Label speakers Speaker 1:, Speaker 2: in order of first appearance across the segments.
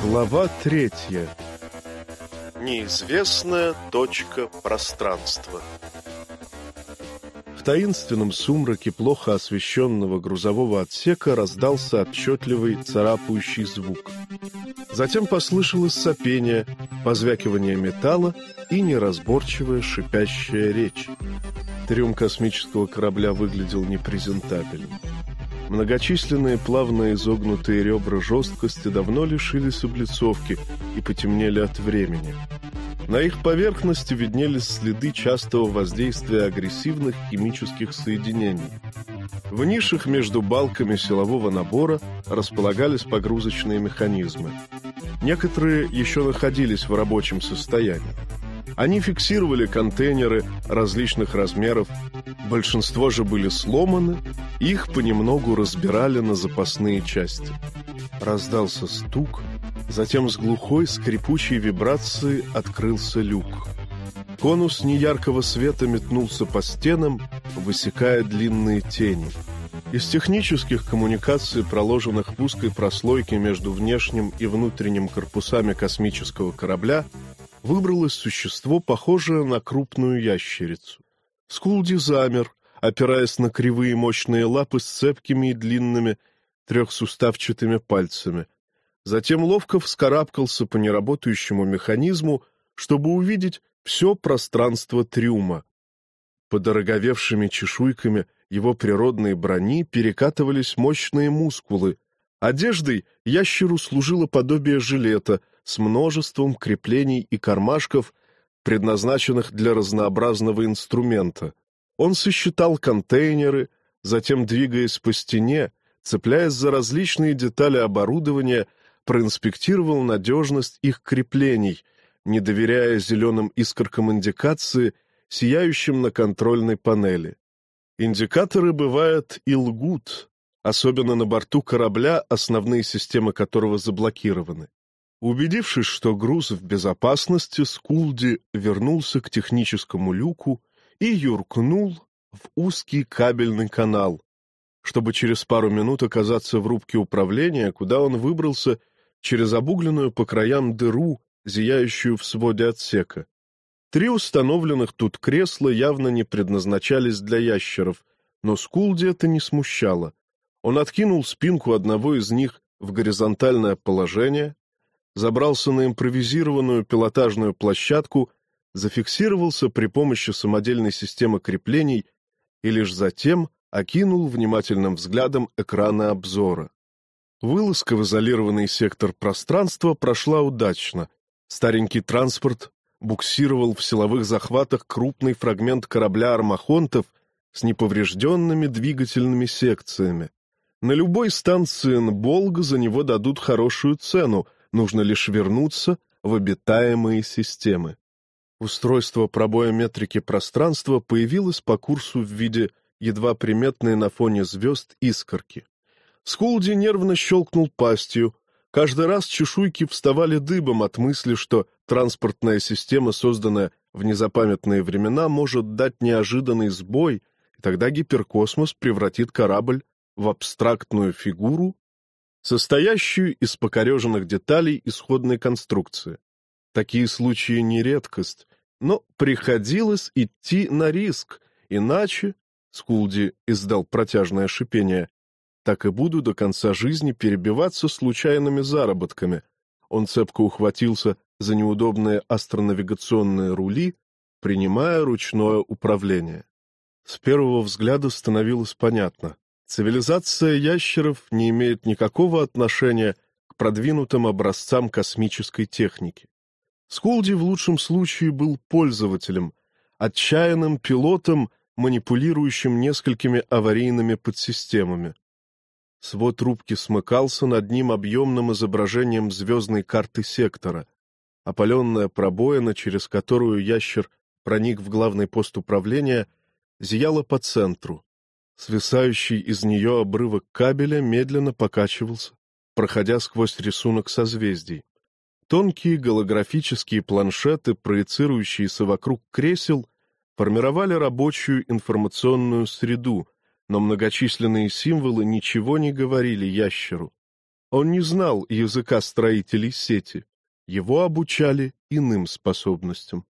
Speaker 1: Глава третья. Неизвестная точка пространства. В таинственном сумраке плохо освещенного грузового отсека раздался отчетливый царапающий звук. Затем послышалось сопение, позвякивание металла и неразборчивая шипящая речь. Трюм космического корабля выглядел непрезентабельно. Многочисленные плавно изогнутые ребра жесткости давно лишились облицовки и потемнели от времени. На их поверхности виднелись следы частого воздействия агрессивных химических соединений. В нишах между балками силового набора располагались погрузочные механизмы. Некоторые еще находились в рабочем состоянии. Они фиксировали контейнеры различных размеров, большинство же были сломаны, их понемногу разбирали на запасные части. Раздался стук, затем с глухой скрипучей вибрацией открылся люк. Конус неяркого света метнулся по стенам, высекая длинные тени. Из технических коммуникаций, проложенных в узкой прослойке между внешним и внутренним корпусами космического корабля, выбралось существо, похожее на крупную ящерицу. Скулди замер, опираясь на кривые мощные лапы с цепкими и длинными трехсуставчатыми пальцами. Затем ловко вскарабкался по неработающему механизму, чтобы увидеть все пространство трюма. Под дороговевшими чешуйками его природной брони перекатывались мощные мускулы. Одеждой ящеру служило подобие жилета — с множеством креплений и кармашков, предназначенных для разнообразного инструмента. Он сосчитал контейнеры, затем, двигаясь по стене, цепляясь за различные детали оборудования, проинспектировал надежность их креплений, не доверяя зеленым искоркам индикации, сияющим на контрольной панели. Индикаторы, бывают, и лгут, особенно на борту корабля, основные системы которого заблокированы. Убедившись, что груз в безопасности, Скулди вернулся к техническому люку и юркнул в узкий кабельный канал, чтобы через пару минут оказаться в рубке управления, куда он выбрался через обугленную по краям дыру, зияющую в своде отсека. Три установленных тут кресла явно не предназначались для ящеров, но Скулди это не смущало. Он откинул спинку одного из них в горизонтальное положение, забрался на импровизированную пилотажную площадку, зафиксировался при помощи самодельной системы креплений и лишь затем окинул внимательным взглядом экраны обзора. Вылазка в изолированный сектор пространства прошла удачно. Старенький транспорт буксировал в силовых захватах крупный фрагмент корабля «Армахонтов» с неповрежденными двигательными секциями. На любой станции Нболга за него дадут хорошую цену — нужно лишь вернуться в обитаемые системы. Устройство пробоя метрики пространства появилось по курсу в виде едва приметной на фоне звезд искорки. Скулди нервно щелкнул пастью. Каждый раз чешуйки вставали дыбом от мысли, что транспортная система, созданная в незапамятные времена, может дать неожиданный сбой, и тогда гиперкосмос превратит корабль в абстрактную фигуру, состоящую из покореженных деталей исходной конструкции. Такие случаи не редкость, но приходилось идти на риск, иначе, Скулди издал протяжное шипение, так и буду до конца жизни перебиваться случайными заработками. Он цепко ухватился за неудобные астронавигационные рули, принимая ручное управление. С первого взгляда становилось понятно. Цивилизация ящеров не имеет никакого отношения к продвинутым образцам космической техники. Скулди в лучшем случае был пользователем, отчаянным пилотом, манипулирующим несколькими аварийными подсистемами. Свод рубки смыкался над ним объемным изображением звездной карты сектора, опаленная пробоина, через которую ящер проник в главный пост управления, зияла по центру. Свисающий из нее обрывок кабеля медленно покачивался, проходя сквозь рисунок созвездий. Тонкие голографические планшеты, проецирующиеся вокруг кресел, формировали рабочую информационную среду, но многочисленные символы ничего не говорили ящеру. Он не знал языка строителей сети, его обучали иным способностям.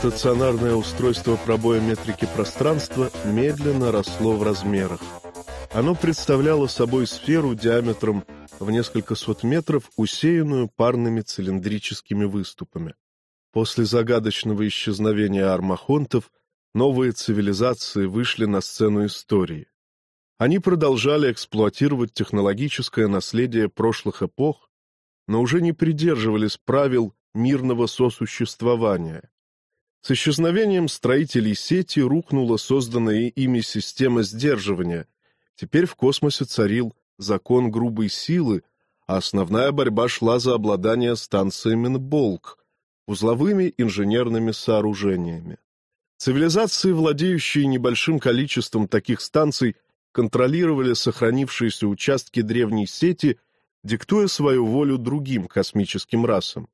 Speaker 1: Стационарное устройство пробоя метрики пространства медленно росло в размерах. Оно представляло собой сферу диаметром в несколько сот метров, усеянную парными цилиндрическими выступами. После загадочного исчезновения армахонтов новые цивилизации вышли на сцену истории. Они продолжали эксплуатировать технологическое наследие прошлых эпох, но уже не придерживались правил мирного сосуществования. С исчезновением строителей сети рухнула созданная ими система сдерживания. Теперь в космосе царил закон грубой силы, а основная борьба шла за обладание станциями Болк, узловыми инженерными сооружениями. Цивилизации, владеющие небольшим количеством таких станций, контролировали сохранившиеся участки древней сети, диктуя свою волю другим космическим расам.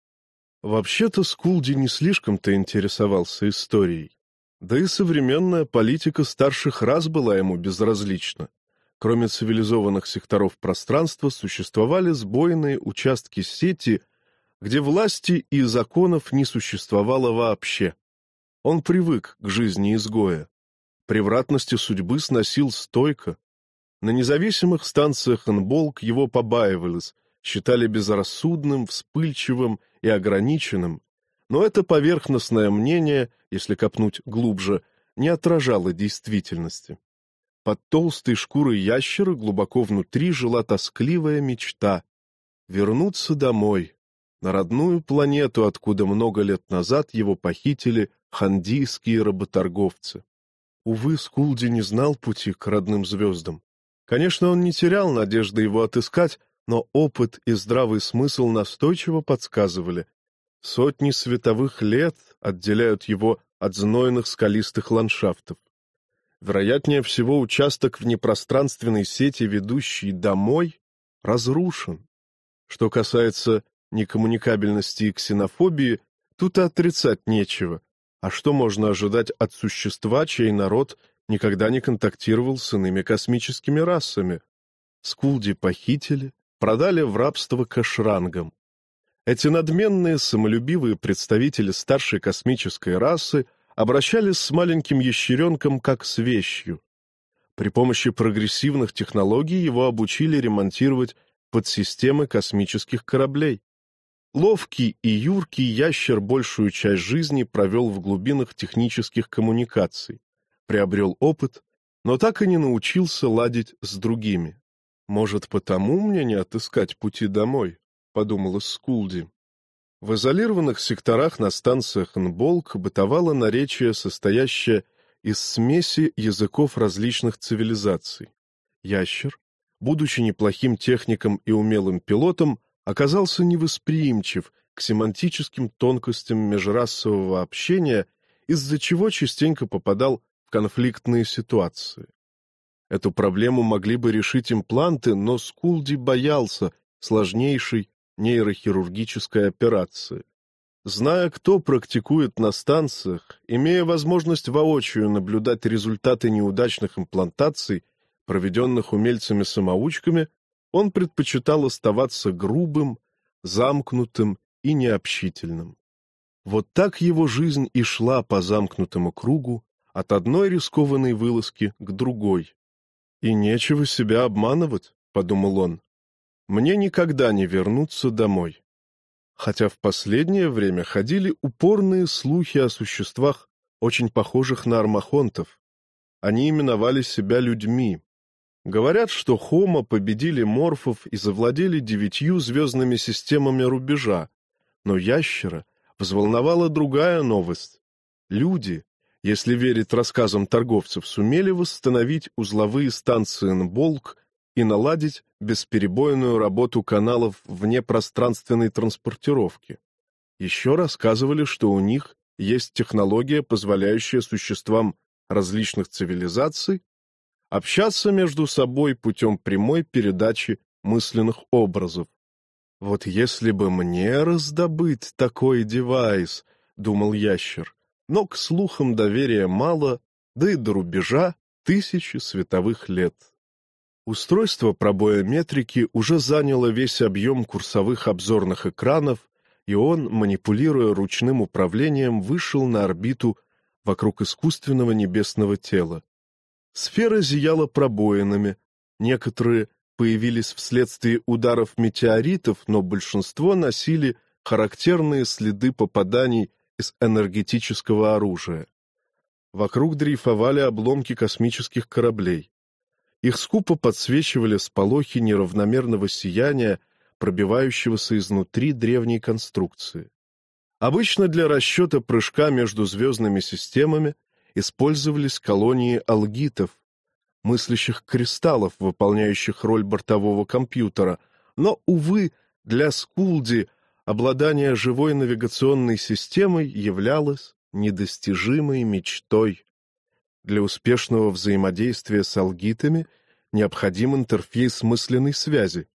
Speaker 1: Вообще-то Скулди не слишком-то интересовался историей. Да и современная политика старших рас была ему безразлична. Кроме цивилизованных секторов пространства существовали сбойные участки сети, где власти и законов не существовало вообще. Он привык к жизни изгоя. Превратности судьбы сносил стойко. На независимых станциях Энболк его побаивались, считали безрассудным, вспыльчивым и ограниченным, но это поверхностное мнение, если копнуть глубже, не отражало действительности. Под толстой шкурой ящера глубоко внутри жила тоскливая мечта — вернуться домой, на родную планету, откуда много лет назад его похитили хандийские работорговцы. Увы, Скулди не знал пути к родным звездам. Конечно, он не терял надежды его отыскать, но опыт и здравый смысл настойчиво подсказывали. Сотни световых лет отделяют его от знойных скалистых ландшафтов. Вероятнее всего, участок в непространственной сети, ведущий домой, разрушен. Что касается некоммуникабельности и ксенофобии, тут и отрицать нечего. А что можно ожидать от существа, чей народ никогда не контактировал с иными космическими расами? Скулди похитили, продали в рабство кашрангам. Эти надменные, самолюбивые представители старшей космической расы обращались с маленьким ящеренком как с вещью. При помощи прогрессивных технологий его обучили ремонтировать подсистемы космических кораблей. Ловкий и юркий ящер большую часть жизни провел в глубинах технических коммуникаций, приобрел опыт, но так и не научился ладить с другими. «Может, потому мне не отыскать пути домой?» — подумала Скулди. В изолированных секторах на станциях Нболк бытовало наречие, состоящее из смеси языков различных цивилизаций. Ящер, будучи неплохим техником и умелым пилотом, оказался невосприимчив к семантическим тонкостям межрасового общения, из-за чего частенько попадал в конфликтные ситуации. Эту проблему могли бы решить импланты, но Скулди боялся сложнейшей нейрохирургической операции. Зная, кто практикует на станциях, имея возможность воочию наблюдать результаты неудачных имплантаций, проведенных умельцами-самоучками, он предпочитал оставаться грубым, замкнутым и необщительным. Вот так его жизнь и шла по замкнутому кругу от одной рискованной вылазки к другой. «И нечего себя обманывать», — подумал он. «Мне никогда не вернуться домой». Хотя в последнее время ходили упорные слухи о существах, очень похожих на армахонтов. Они именовали себя людьми. Говорят, что Хома победили морфов и завладели девятью звездными системами рубежа, но ящера взволновала другая новость. Люди, если верить рассказам торговцев, сумели восстановить узловые станции Нболк и наладить бесперебойную работу каналов внепространственной транспортировки. Еще рассказывали, что у них есть технология, позволяющая существам различных цивилизаций общаться между собой путем прямой передачи мысленных образов. Вот если бы мне раздобыть такой девайс, — думал ящер, — но к слухам доверия мало, да и до рубежа тысячи световых лет. Устройство пробоя метрики уже заняло весь объем курсовых обзорных экранов, и он, манипулируя ручным управлением, вышел на орбиту вокруг искусственного небесного тела. Сфера зияла пробоинами, некоторые появились вследствие ударов метеоритов, но большинство носили характерные следы попаданий из энергетического оружия. Вокруг дрейфовали обломки космических кораблей. Их скупо подсвечивали сполохи неравномерного сияния, пробивающегося изнутри древней конструкции. Обычно для расчета прыжка между звездными системами использовались колонии алгитов, мыслящих кристаллов, выполняющих роль бортового компьютера, но, увы, для Скулди обладание живой навигационной системой являлось недостижимой мечтой. Для успешного взаимодействия с алгитами необходим интерфейс мысленной связи.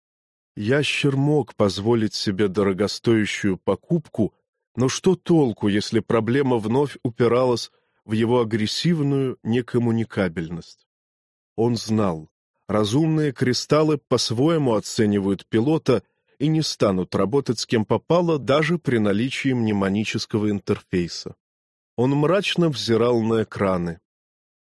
Speaker 1: Ящер мог позволить себе дорогостоящую покупку, но что толку, если проблема вновь упиралась в его агрессивную некоммуникабельность? Он знал, разумные кристаллы по-своему оценивают пилота и не станут работать с кем попало даже при наличии мнемонического интерфейса. Он мрачно взирал на экраны.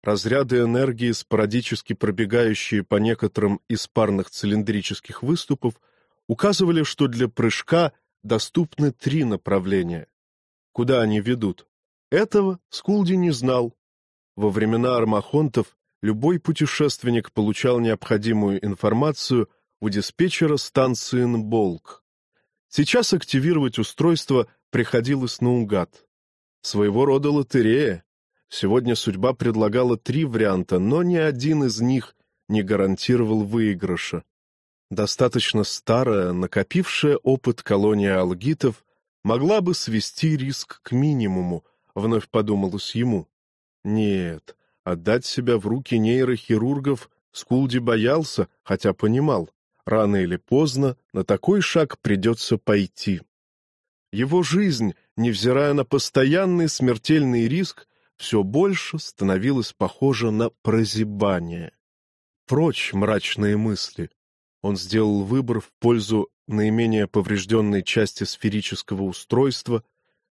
Speaker 1: Разряды энергии, спорадически пробегающие по некоторым из парных цилиндрических выступов, указывали, что для прыжка доступны три направления. Куда они ведут? Этого Скулди не знал. Во времена армахонтов любой путешественник получал необходимую информацию у диспетчера станции Нболк. Сейчас активировать устройство приходилось наугад. Своего рода лотерея. Сегодня судьба предлагала три варианта, но ни один из них не гарантировал выигрыша. Достаточно старая, накопившая опыт колония алгитов, могла бы свести риск к минимуму, вновь подумалось ему. Нет, отдать себя в руки нейрохирургов Скулди боялся, хотя понимал, рано или поздно на такой шаг придется пойти. Его жизнь, невзирая на постоянный смертельный риск, все больше становилась похожа на прозябание. Прочь мрачные мысли. Он сделал выбор в пользу наименее поврежденной части сферического устройства,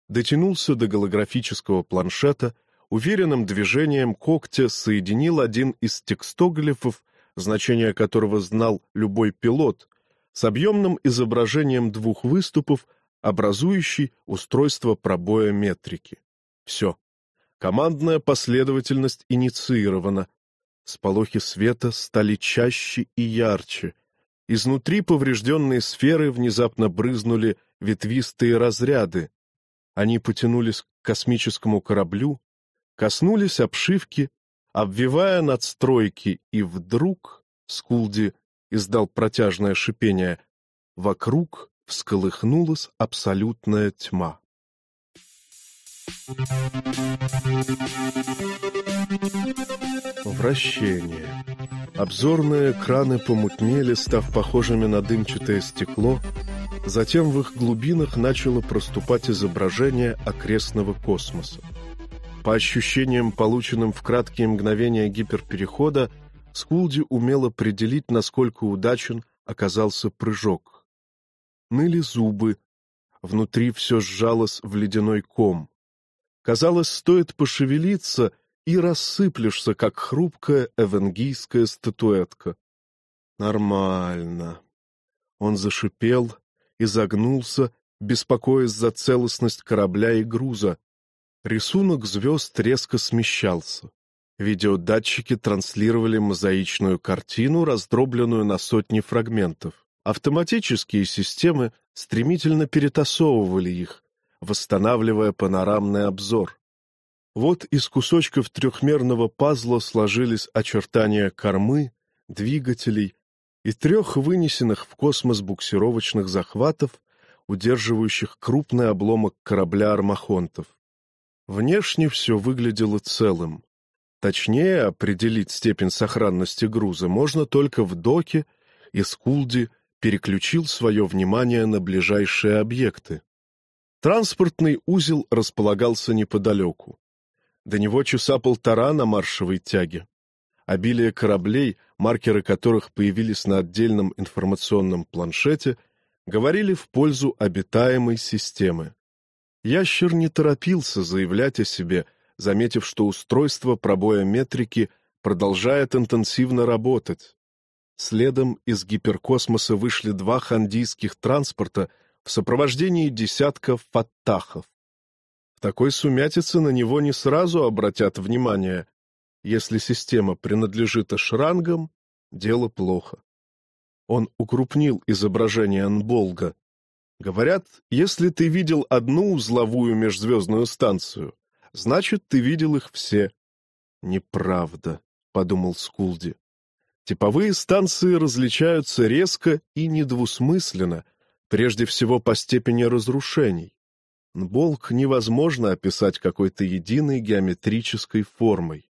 Speaker 1: дотянулся до голографического планшета, уверенным движением когтя соединил один из текстоглифов, значение которого знал любой пилот, с объемным изображением двух выступов, образующий устройство пробоя метрики. Все. Командная последовательность инициирована. Сполохи света стали чаще и ярче. Изнутри поврежденной сферы внезапно брызнули ветвистые разряды. Они потянулись к космическому кораблю, коснулись обшивки, обвивая надстройки, и вдруг Скулди издал протяжное шипение. Вокруг всколыхнулась абсолютная тьма. Вращение. Обзорные экраны помутнели, став похожими на дымчатое стекло, затем в их глубинах начало проступать изображение окрестного космоса. По ощущениям, полученным в краткие мгновения гиперперехода, Скулди умел определить, насколько удачен оказался прыжок. Ныли зубы, внутри все сжалось в ледяной ком. Казалось, стоит пошевелиться, и рассыплешься, как хрупкая эвангийская статуэтка. Нормально. Он зашипел и загнулся, беспокоясь за целостность корабля и груза. Рисунок звезд резко смещался. Видеодатчики транслировали мозаичную картину, раздробленную на сотни фрагментов. Автоматические системы стремительно перетасовывали их, восстанавливая панорамный обзор. Вот из кусочков трехмерного пазла сложились очертания кормы, двигателей и трех вынесенных в космос буксировочных захватов, удерживающих крупный обломок корабля армахонтов. Внешне все выглядело целым. Точнее определить степень сохранности груза можно только в доке, и Скулди переключил свое внимание на ближайшие объекты. Транспортный узел располагался неподалеку. До него часа полтора на маршевой тяге. Обилие кораблей, маркеры которых появились на отдельном информационном планшете, говорили в пользу обитаемой системы. Ящер не торопился заявлять о себе, заметив, что устройство пробоя метрики продолжает интенсивно работать. Следом из гиперкосмоса вышли два хандийских транспорта в сопровождении десятков фаттахов. В такой сумятице на него не сразу обратят внимание. Если система принадлежит эшрангам, дело плохо. Он укрупнил изображение Анболга. Говорят, если ты видел одну узловую межзвездную станцию, значит, ты видел их все. Неправда, — подумал Скулди. Типовые станции различаются резко и недвусмысленно, прежде всего по степени разрушений. Болк невозможно описать какой-то единой геометрической формой.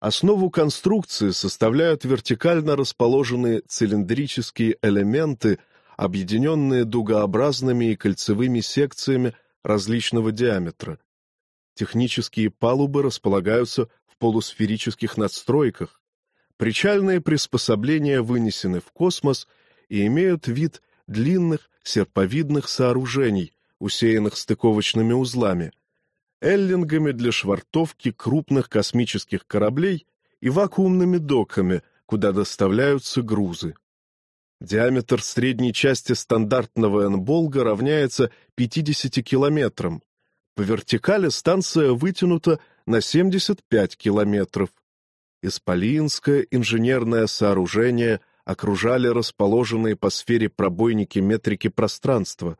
Speaker 1: Основу конструкции составляют вертикально расположенные цилиндрические элементы, объединенные дугообразными и кольцевыми секциями различного диаметра. Технические палубы располагаются в полусферических надстройках, Причальные приспособления вынесены в космос и имеют вид длинных серповидных сооружений, усеянных стыковочными узлами, эллингами для швартовки крупных космических кораблей и вакуумными доками, куда доставляются грузы. Диаметр средней части стандартного энболга равняется 50 километрам. По вертикали станция вытянута на 75 километров, Исполинское инженерное сооружение окружали расположенные по сфере пробойники метрики пространства.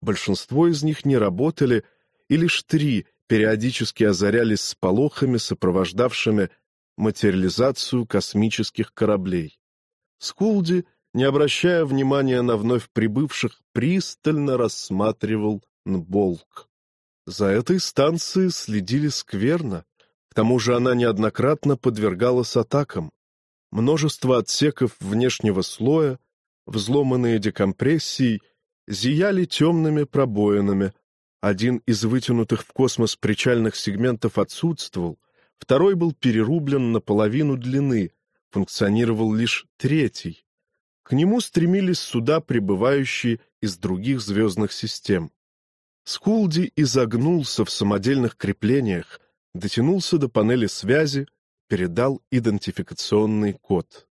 Speaker 1: Большинство из них не работали, и лишь три периодически озарялись сполохами, сопровождавшими материализацию космических кораблей. Скулди, не обращая внимания на вновь прибывших, пристально рассматривал Нболк. За этой станцией следили скверно. К тому же она неоднократно подвергалась атакам. Множество отсеков внешнего слоя, взломанные декомпрессией, зияли темными пробоинами. Один из вытянутых в космос причальных сегментов отсутствовал, второй был перерублен на половину длины, функционировал лишь третий. К нему стремились суда, прибывающие из других звездных систем. Скулди изогнулся в самодельных креплениях, дотянулся до панели связи, передал идентификационный код.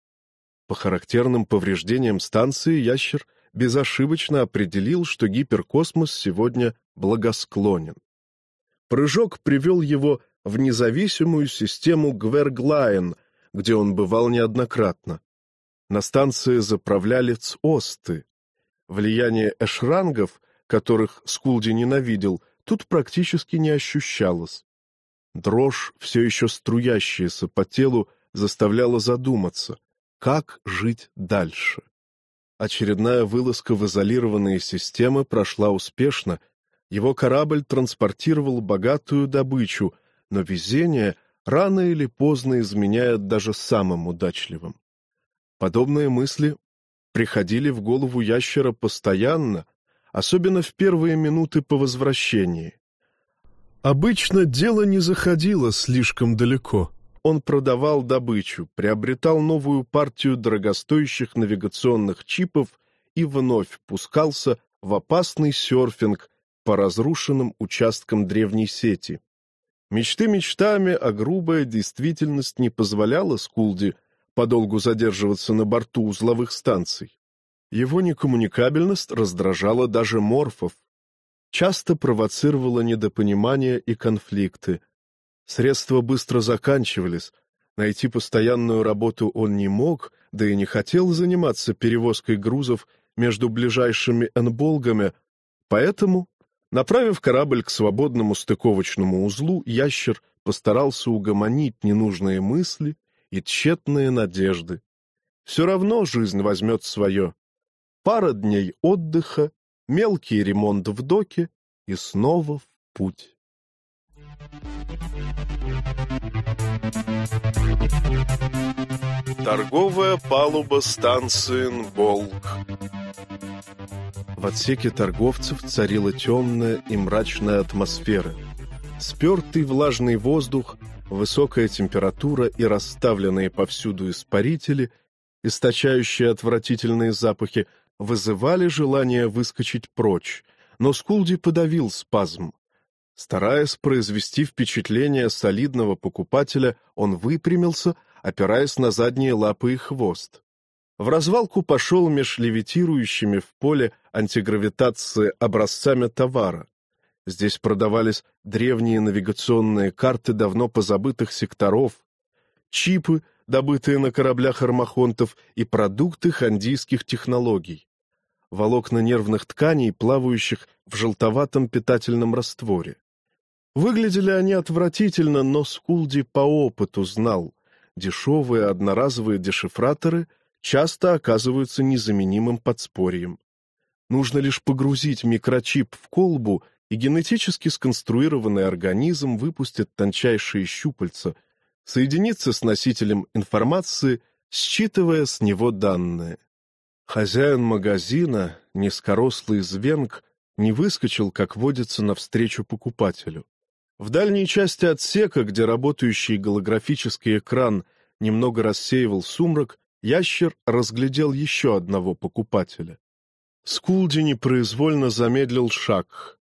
Speaker 1: По характерным повреждениям станции ящер безошибочно определил, что гиперкосмос сегодня благосклонен. Прыжок привел его в независимую систему Гверглайн, где он бывал неоднократно. На станции заправляли ЦОСТы. Влияние эшрангов, которых Скулди ненавидел, тут практически не ощущалось. Дрожь, все еще струящаяся по телу, заставляла задуматься, как жить дальше. Очередная вылазка в изолированные системы прошла успешно, его корабль транспортировал богатую добычу, но везение рано или поздно изменяет даже самым удачливым. Подобные мысли приходили в голову ящера постоянно, особенно в первые минуты по возвращении. Обычно дело не заходило слишком далеко. Он продавал добычу, приобретал новую партию дорогостоящих навигационных чипов и вновь пускался в опасный серфинг по разрушенным участкам древней сети. Мечты мечтами, а грубая действительность не позволяла Скулди подолгу задерживаться на борту узловых станций. Его некоммуникабельность раздражала даже морфов, часто провоцировало недопонимание и конфликты. Средства быстро заканчивались, найти постоянную работу он не мог, да и не хотел заниматься перевозкой грузов между ближайшими энболгами, поэтому, направив корабль к свободному стыковочному узлу, ящер постарался угомонить ненужные мысли и тщетные надежды. Все равно жизнь возьмет свое. Пара дней отдыха, мелкий ремонт в доке и снова в путь. Торговая палуба станции Нболк. В отсеке торговцев царила темная и мрачная атмосфера. Спертый влажный воздух, высокая температура и расставленные повсюду испарители, источающие отвратительные запахи, вызывали желание выскочить прочь, но Скулди подавил спазм. Стараясь произвести впечатление солидного покупателя, он выпрямился, опираясь на задние лапы и хвост. В развалку пошел меж левитирующими в поле антигравитации образцами товара. Здесь продавались древние навигационные карты давно позабытых секторов, чипы, добытые на кораблях армахонтов, и продукты хандийских технологий. Волокна нервных тканей, плавающих в желтоватом питательном растворе. Выглядели они отвратительно, но Скулди по опыту знал. Дешевые одноразовые дешифраторы часто оказываются незаменимым подспорьем. Нужно лишь погрузить микрочип в колбу, и генетически сконструированный организм выпустит тончайшие щупальца, соединится с носителем информации, считывая с него данные. Хозяин магазина, низкорослый звенг, не выскочил, как водится, навстречу покупателю. В дальней части отсека, где работающий голографический экран немного рассеивал сумрак, ящер разглядел еще одного покупателя. Скулди непроизвольно замедлил шаг.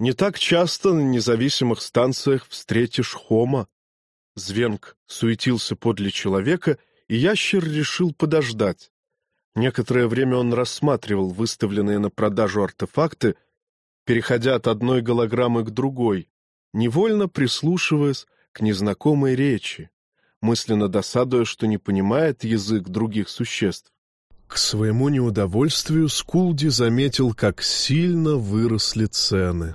Speaker 1: Не так часто на независимых станциях встретишь хома. Звенг суетился подле человека, и ящер решил подождать. Некоторое время он рассматривал выставленные на продажу артефакты, переходя от одной голограммы к другой, невольно прислушиваясь к незнакомой речи, мысленно досадуя, что не понимает язык других существ. К своему неудовольствию Скулди заметил, как сильно выросли цены.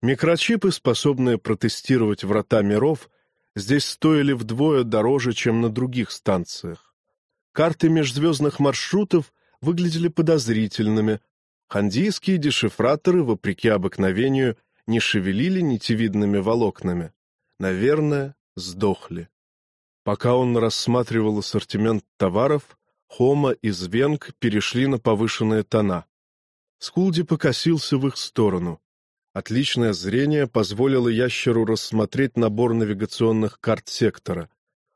Speaker 1: Микрочипы, способные протестировать врата миров, здесь стоили вдвое дороже, чем на других станциях. Карты межзвездных маршрутов выглядели подозрительными. Хандийские дешифраторы, вопреки обыкновению, не шевелили нитевидными волокнами. Наверное, сдохли. Пока он рассматривал ассортимент товаров, Хома и Звенг перешли на повышенные тона. Скулди покосился в их сторону. Отличное зрение позволило ящеру рассмотреть набор навигационных карт сектора.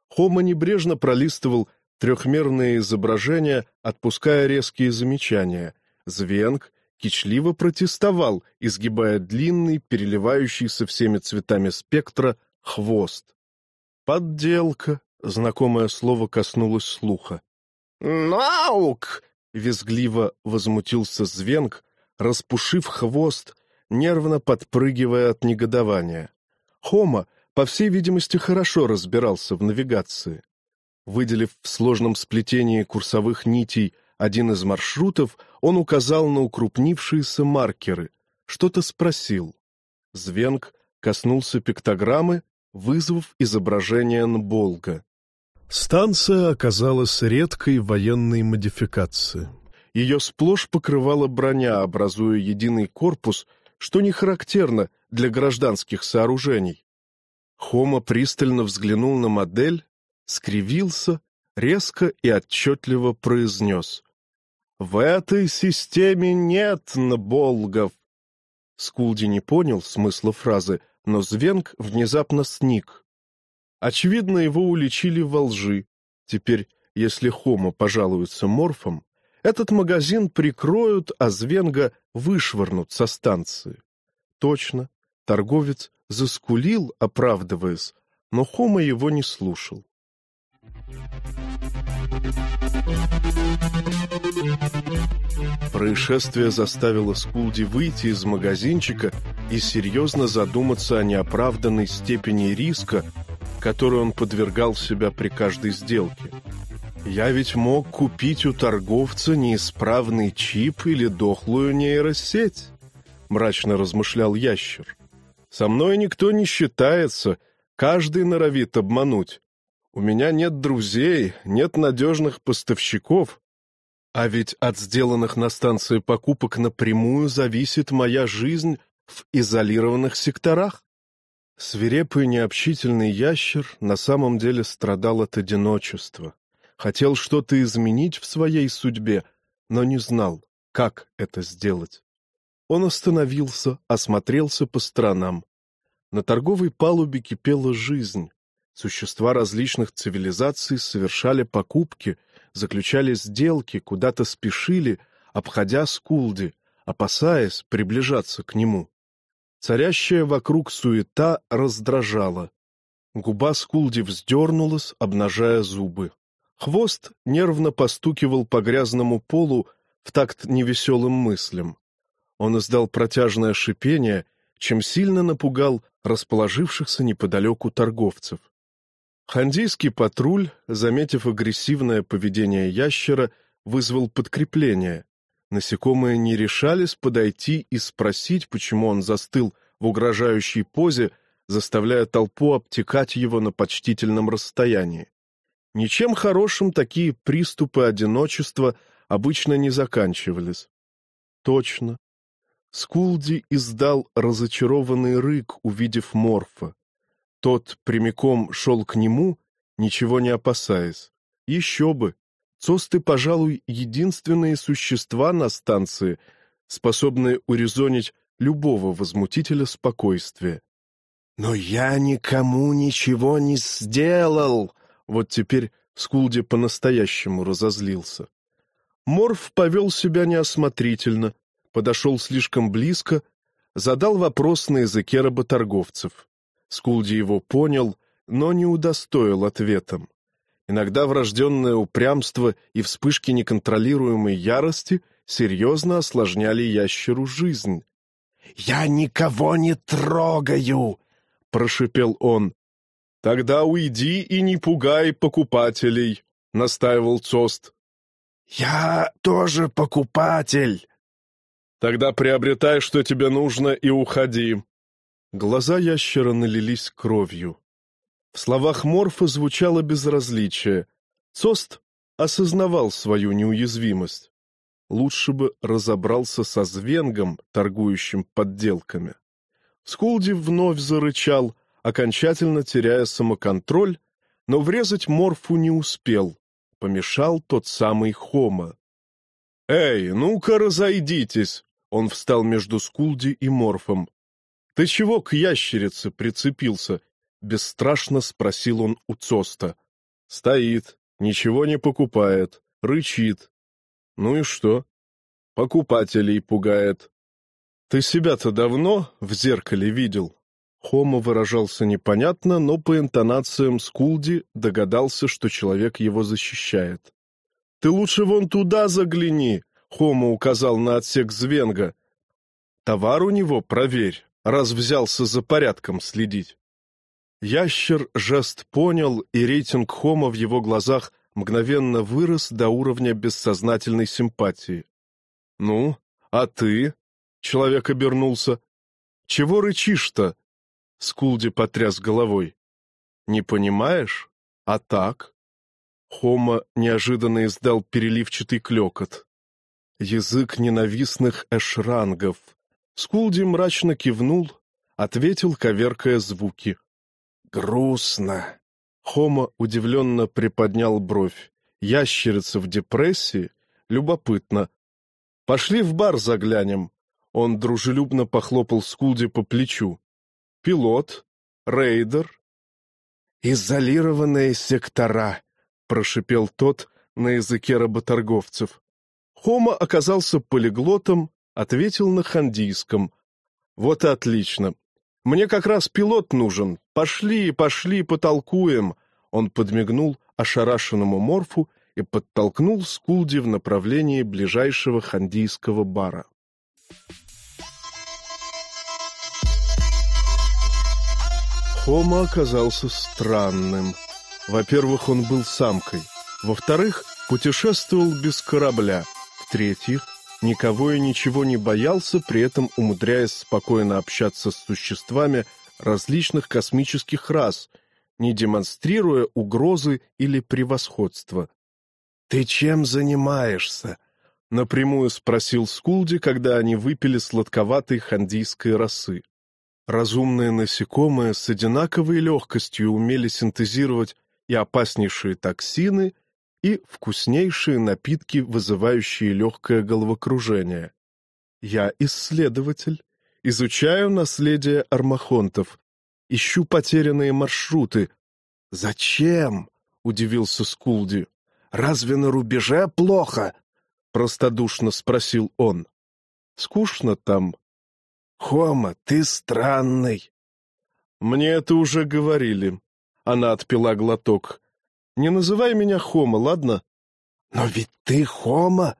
Speaker 1: Хома небрежно пролистывал трехмерные изображения, отпуская резкие замечания. Звенг кичливо протестовал, изгибая длинный, переливающийся всеми цветами спектра, хвост. «Подделка», — знакомое слово коснулось слуха. «Наук!» — визгливо возмутился Звенг, распушив хвост, нервно подпрыгивая от негодования. Хома, по всей видимости, хорошо разбирался в навигации. Выделив в сложном сплетении курсовых нитей один из маршрутов, он указал на укрупнившиеся маркеры, что-то спросил. Звенг коснулся пиктограммы, вызвав изображение Нболга. Станция оказалась редкой военной модификацией. Ее сплошь покрывала броня, образуя единый корпус, что не характерно для гражданских сооружений. Хома пристально взглянул на модель, скривился, резко и отчетливо произнес в этой системе нет нболгов. Скулди не понял смысла фразы, но Звенг внезапно сник. Очевидно, его уличили во лжи. Теперь, если Хома пожалуется морфом, этот магазин прикроют, а Звенга вышвырнут со станции. Точно, торговец заскулил, оправдываясь, но Хома его не слушал. Происшествие заставило Скулди выйти из магазинчика и серьезно задуматься о неоправданной степени риска, которой он подвергал себя при каждой сделке. «Я ведь мог купить у торговца неисправный чип или дохлую нейросеть», — мрачно размышлял ящер. «Со мной никто не считается, каждый норовит обмануть. У меня нет друзей, нет надежных поставщиков. А ведь от сделанных на станции покупок напрямую зависит моя жизнь в изолированных секторах. Свирепый необщительный ящер на самом деле страдал от одиночества. Хотел что-то изменить в своей судьбе, но не знал, как это сделать. Он остановился, осмотрелся по сторонам. На торговой палубе кипела жизнь. Существа различных цивилизаций совершали покупки, заключали сделки, куда-то спешили, обходя Скулди, опасаясь приближаться к нему. Царящая вокруг суета раздражала. Губа Скулди вздернулась, обнажая зубы. Хвост нервно постукивал по грязному полу в такт невеселым мыслям. Он издал протяжное шипение, чем сильно напугал расположившихся неподалеку торговцев. Хандийский патруль, заметив агрессивное поведение ящера, вызвал подкрепление. Насекомые не решались подойти и спросить, почему он застыл в угрожающей позе, заставляя толпу обтекать его на почтительном расстоянии. Ничем хорошим такие приступы одиночества обычно не заканчивались. Точно. Скулди издал разочарованный рык, увидев Морфа. Тот прямиком шел к нему, ничего не опасаясь. Еще бы! Цосты, пожалуй, единственные существа на станции, способные урезонить любого возмутителя спокойствия. «Но я никому ничего не сделал!» Вот теперь Скулди по-настоящему разозлился. Морф повел себя неосмотрительно, подошел слишком близко, задал вопрос на языке работорговцев. Скулди его понял, но не удостоил ответом. Иногда врожденное упрямство и вспышки неконтролируемой ярости серьезно осложняли ящеру жизнь. «Я никого не трогаю!» — прошипел он. «Тогда уйди и не пугай покупателей», — настаивал Цост. «Я тоже покупатель!» «Тогда приобретай, что тебе нужно, и уходи», Глаза ящера налились кровью. В словах Морфа звучало безразличие. Цост осознавал свою неуязвимость. Лучше бы разобрался со Звенгом, торгующим подделками. Скулди вновь зарычал, окончательно теряя самоконтроль, но врезать Морфу не успел. Помешал тот самый Хома. «Эй, ну-ка разойдитесь!» Он встал между Скулди и Морфом. «Ты чего к ящерице прицепился?» — бесстрашно спросил он у Цоста. «Стоит, ничего не покупает, рычит. Ну и что? Покупателей пугает. Ты себя-то давно в зеркале видел?» Хома выражался непонятно, но по интонациям Скулди догадался, что человек его защищает. «Ты лучше вон туда загляни!» — Хома указал на отсек Звенга. «Товар у него проверь, раз взялся за порядком следить. Ящер жест понял, и рейтинг Хома в его глазах мгновенно вырос до уровня бессознательной симпатии. «Ну, а ты?» — человек обернулся. «Чего рычишь-то?» — Скулди потряс головой. «Не понимаешь? А так?» Хома неожиданно издал переливчатый клекот. Язык ненавистных эшрангов, Скулди мрачно кивнул, ответил, коверкая звуки. «Грустно!» Хома удивленно приподнял бровь. Ящерица в депрессии? Любопытно. «Пошли в бар заглянем». Он дружелюбно похлопал Скулди по плечу. «Пилот? Рейдер?» «Изолированные сектора», — прошипел тот на языке работорговцев. Хома оказался полиглотом, Ответил на хандийском. «Вот и отлично. Мне как раз пилот нужен. Пошли, пошли, потолкуем». Он подмигнул ошарашенному морфу и подтолкнул Скулди в направлении ближайшего хандийского бара. Хома оказался странным. Во-первых, он был самкой. Во-вторых, путешествовал без корабля. В-третьих, никого и ничего не боялся, при этом умудряясь спокойно общаться с существами различных космических рас, не демонстрируя угрозы или превосходства. «Ты чем занимаешься?» — напрямую спросил Скулди, когда они выпили сладковатой хандийской росы. Разумные насекомые с одинаковой легкостью умели синтезировать и опаснейшие токсины, и вкуснейшие напитки, вызывающие легкое головокружение. Я исследователь, изучаю наследие армахонтов, ищу потерянные маршруты. «Зачем?» — удивился Скулди. «Разве на рубеже плохо?» — простодушно спросил он. «Скучно там». «Хома, ты странный». «Мне это уже говорили». Она отпила глоток. «Не называй меня Хома, ладно?» «Но ведь ты Хома!»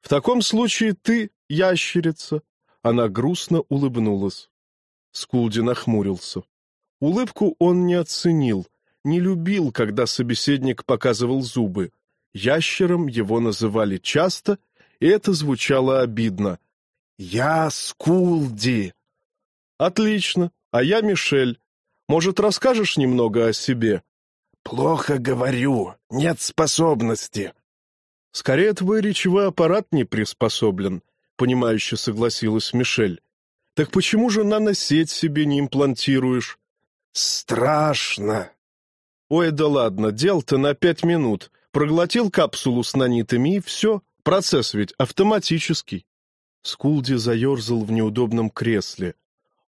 Speaker 1: «В таком случае ты ящерица». Она грустно улыбнулась. Скулди нахмурился. Улыбку он не оценил, не любил, когда собеседник показывал зубы. Ящером его называли часто, и это звучало обидно. «Я Скулди!» «Отлично, а я Мишель. Может, расскажешь немного о себе?» «Плохо говорю, нет способности». «Скорее, твой речевой аппарат не приспособлен», — понимающе согласилась Мишель. «Так почему же наносеть себе не имплантируешь?» «Страшно!» «Ой, да ладно, дел-то на пять минут. Проглотил капсулу с нанитами, и все. Процесс ведь автоматический». Скулди заерзал в неудобном кресле.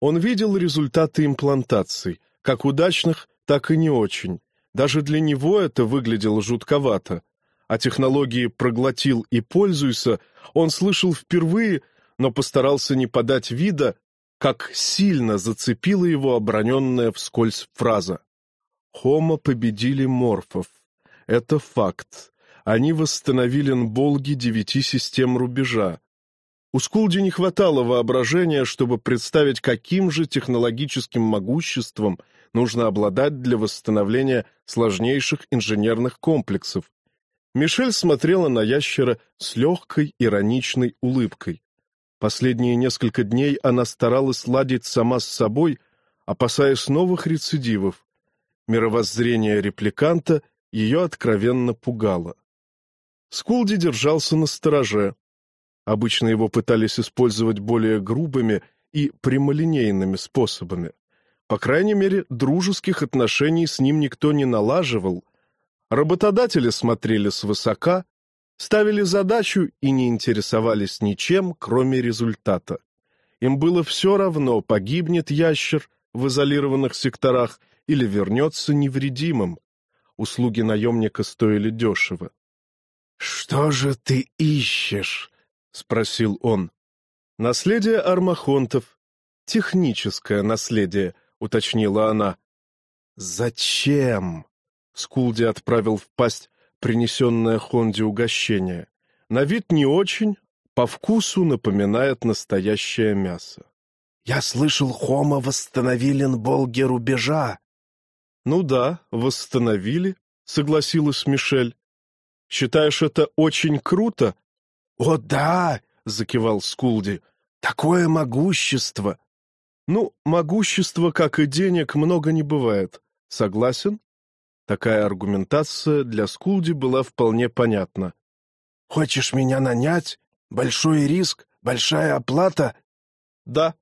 Speaker 1: Он видел результаты имплантаций, как удачных, так и не очень. Даже для него это выглядело жутковато. О технологии «проглотил и пользуйся» он слышал впервые, но постарался не подать вида, как сильно зацепила его оброненная вскользь фраза. Хомо победили морфов. Это факт. Они восстановили нболги девяти систем рубежа. У Скулди не хватало воображения, чтобы представить, каким же технологическим могуществом нужно обладать для восстановления сложнейших инженерных комплексов. Мишель смотрела на ящера с легкой ироничной улыбкой. Последние несколько дней она старалась ладить сама с собой, опасаясь новых рецидивов. Мировоззрение репликанта ее откровенно пугало. Скулди держался на стороже. Обычно его пытались использовать более грубыми и прямолинейными способами. По крайней мере, дружеских отношений с ним никто не налаживал. Работодатели смотрели свысока, ставили задачу и не интересовались ничем, кроме результата. Им было все равно, погибнет ящер в изолированных секторах или вернется невредимым. Услуги наемника стоили дешево. «Что же ты ищешь?» — спросил он. «Наследие армахонтов. Техническое наследие», — уточнила она. «Зачем?» — Скулди отправил в пасть принесенное Хонде угощение. На вид не очень, по вкусу напоминает настоящее мясо. «Я слышал, Хома восстановили Нболге рубежа». «Ну да, восстановили», — согласилась Мишель. «Считаешь это очень круто?» «О да!» — закивал Скулди. «Такое могущество!» «Ну, могущества, как и денег, много не бывает. Согласен?» Такая аргументация для Скулди была вполне понятна. «Хочешь меня нанять? Большой риск? Большая оплата?» «Да».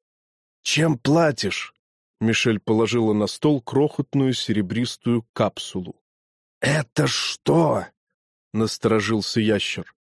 Speaker 1: «Чем платишь?» Мишель положила на стол крохотную серебристую капсулу. «Это что?» — насторожился ящер.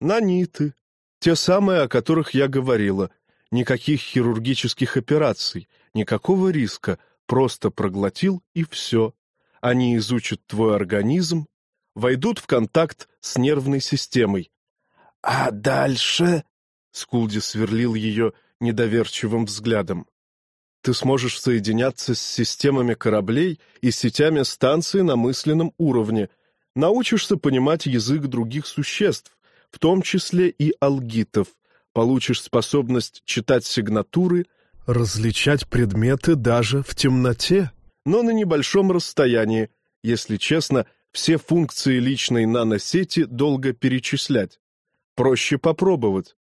Speaker 1: «Наниты. Те самые, о которых я говорила. Никаких хирургических операций, никакого риска. Просто проглотил, и все. Они изучат твой организм, войдут в контакт с нервной системой. — А дальше? — Скулди сверлил ее недоверчивым взглядом. — Ты сможешь соединяться с системами кораблей и сетями станций на мысленном уровне, научишься понимать язык других существ, в том числе и алгитов, получишь способность читать сигнатуры, различать предметы даже в темноте но на небольшом расстоянии. Если честно, все функции личной наносети долго перечислять. Проще попробовать.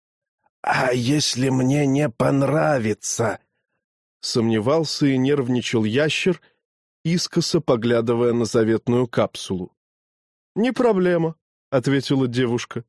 Speaker 1: «А если мне не понравится?» Сомневался и нервничал ящер, искоса поглядывая на заветную капсулу. «Не проблема», — ответила девушка.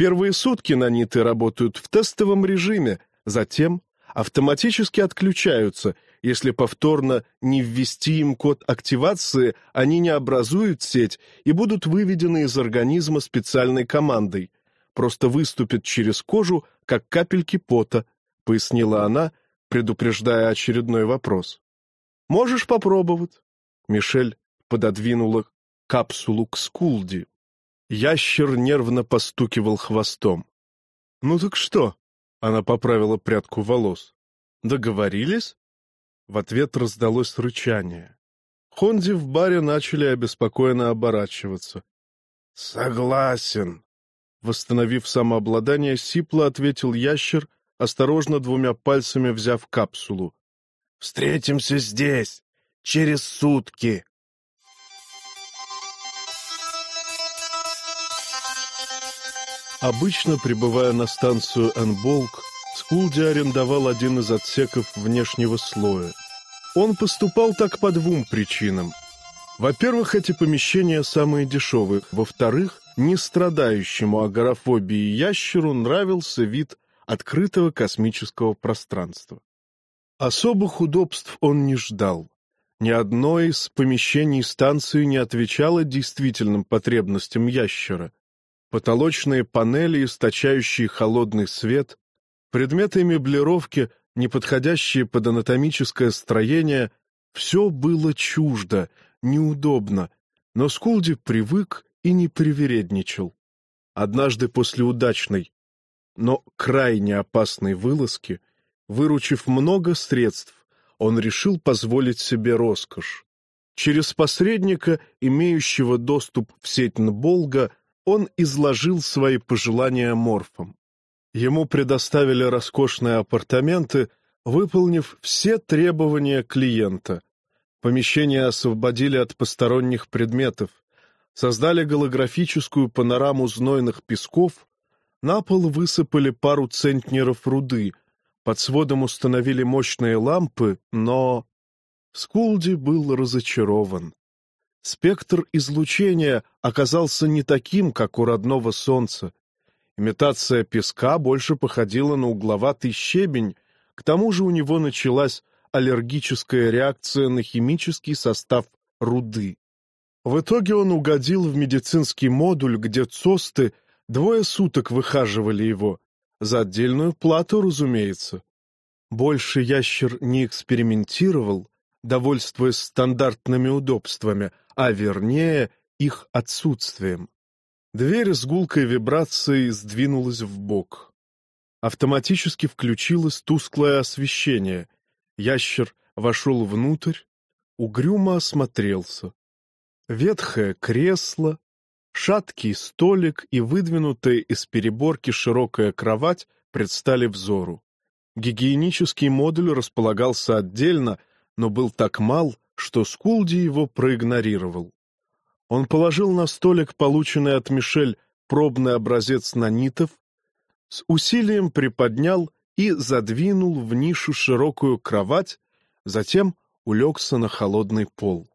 Speaker 1: «Первые сутки наниты работают в тестовом режиме, затем автоматически отключаются, Если повторно не ввести им код активации, они не образуют сеть и будут выведены из организма специальной командой. Просто выступят через кожу, как капельки пота, — пояснила она, предупреждая очередной вопрос. «Можешь попробовать». Мишель пододвинула капсулу к Скулди. Ящер нервно постукивал хвостом. «Ну так что?» — она поправила прядку волос. «Договорились?» В ответ раздалось рычание. Хонди в баре начали обеспокоенно оборачиваться. «Согласен», — восстановив самообладание, сипло ответил ящер, осторожно двумя пальцами взяв капсулу. «Встретимся здесь, через сутки». Обычно, прибывая на станцию Энболк, Скулди арендовал один из отсеков внешнего слоя. Он поступал так по двум причинам. Во-первых, эти помещения самые дешевые. Во-вторых, не страдающему агорафобией ящеру нравился вид открытого космического пространства. Особых удобств он не ждал. Ни одно из помещений станции не отвечало действительным потребностям ящера. Потолочные панели, источающие холодный свет, предметы меблировки, не подходящие под анатомическое строение, все было чуждо, неудобно, но Скулди привык и не привередничал. Однажды после удачной, но крайне опасной вылазки, выручив много средств, он решил позволить себе роскошь. Через посредника, имеющего доступ в сеть Нболга, он изложил свои пожелания морфам. Ему предоставили роскошные апартаменты, выполнив все требования клиента. Помещение освободили от посторонних предметов, создали голографическую панораму знойных песков, на пол высыпали пару центнеров руды, под сводом установили мощные лампы, но... Скулди был разочарован. Спектр излучения оказался не таким, как у родного Солнца. Имитация песка больше походила на угловатый щебень, к тому же у него началась аллергическая реакция на химический состав руды. В итоге он угодил в медицинский модуль, где ЦОСТы двое суток выхаживали его. За отдельную плату, разумеется. Больше ящер не экспериментировал, довольствуясь стандартными удобствами, а вернее их отсутствием. Дверь с гулкой вибрацией сдвинулась в бок. Автоматически включилось тусклое освещение. Ящер вошел внутрь, угрюмо осмотрелся. Ветхое кресло, шаткий столик и выдвинутая из переборки широкая кровать предстали взору. Гигиенический модуль располагался отдельно, но был так мал, что Скулди его проигнорировал. Он положил на столик полученный от Мишель пробный образец нанитов, с усилием приподнял и задвинул в нишу широкую кровать, затем улегся на холодный пол.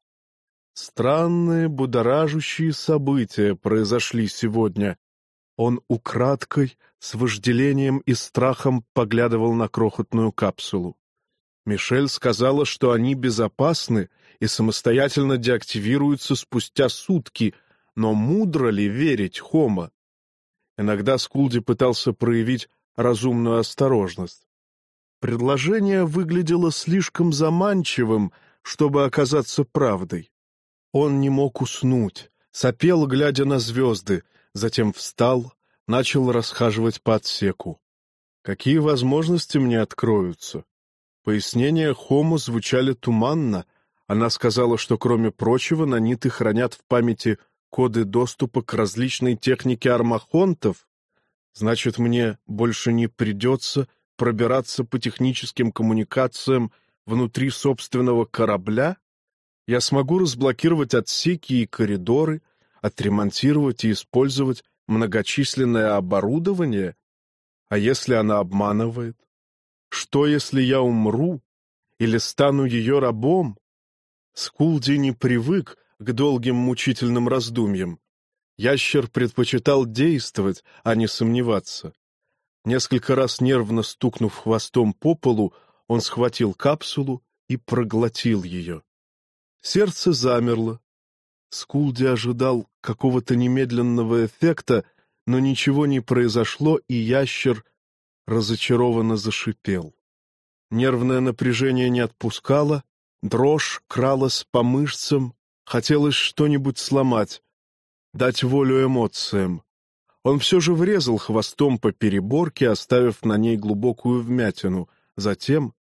Speaker 1: Странные, будоражащие события произошли сегодня. Он украдкой, с вожделением и страхом поглядывал на крохотную капсулу. Мишель сказала, что они безопасны и самостоятельно деактивируются спустя сутки, но мудро ли верить Хома? Иногда Скулди пытался проявить разумную осторожность. Предложение выглядело слишком заманчивым, чтобы оказаться правдой. Он не мог уснуть, сопел, глядя на звезды, затем встал, начал расхаживать по отсеку. Какие возможности мне откроются? Пояснения Хому звучали туманно. Она сказала, что, кроме прочего, наниты хранят в памяти коды доступа к различной технике армахонтов. Значит, мне больше не придется пробираться по техническим коммуникациям внутри собственного корабля? Я смогу разблокировать отсеки и коридоры, отремонтировать и использовать многочисленное оборудование? А если она обманывает? Что, если я умру или стану ее рабом? Скулди не привык к долгим мучительным раздумьям. Ящер предпочитал действовать, а не сомневаться. Несколько раз нервно стукнув хвостом по полу, он схватил капсулу и проглотил ее. Сердце замерло. Скулди ожидал какого-то немедленного эффекта, но ничего не произошло, и ящер разочарованно зашипел. Нервное напряжение не отпускало, дрожь кралась по мышцам, хотелось что-нибудь сломать, дать волю эмоциям. Он все же врезал хвостом по переборке, оставив на ней глубокую вмятину. Затем,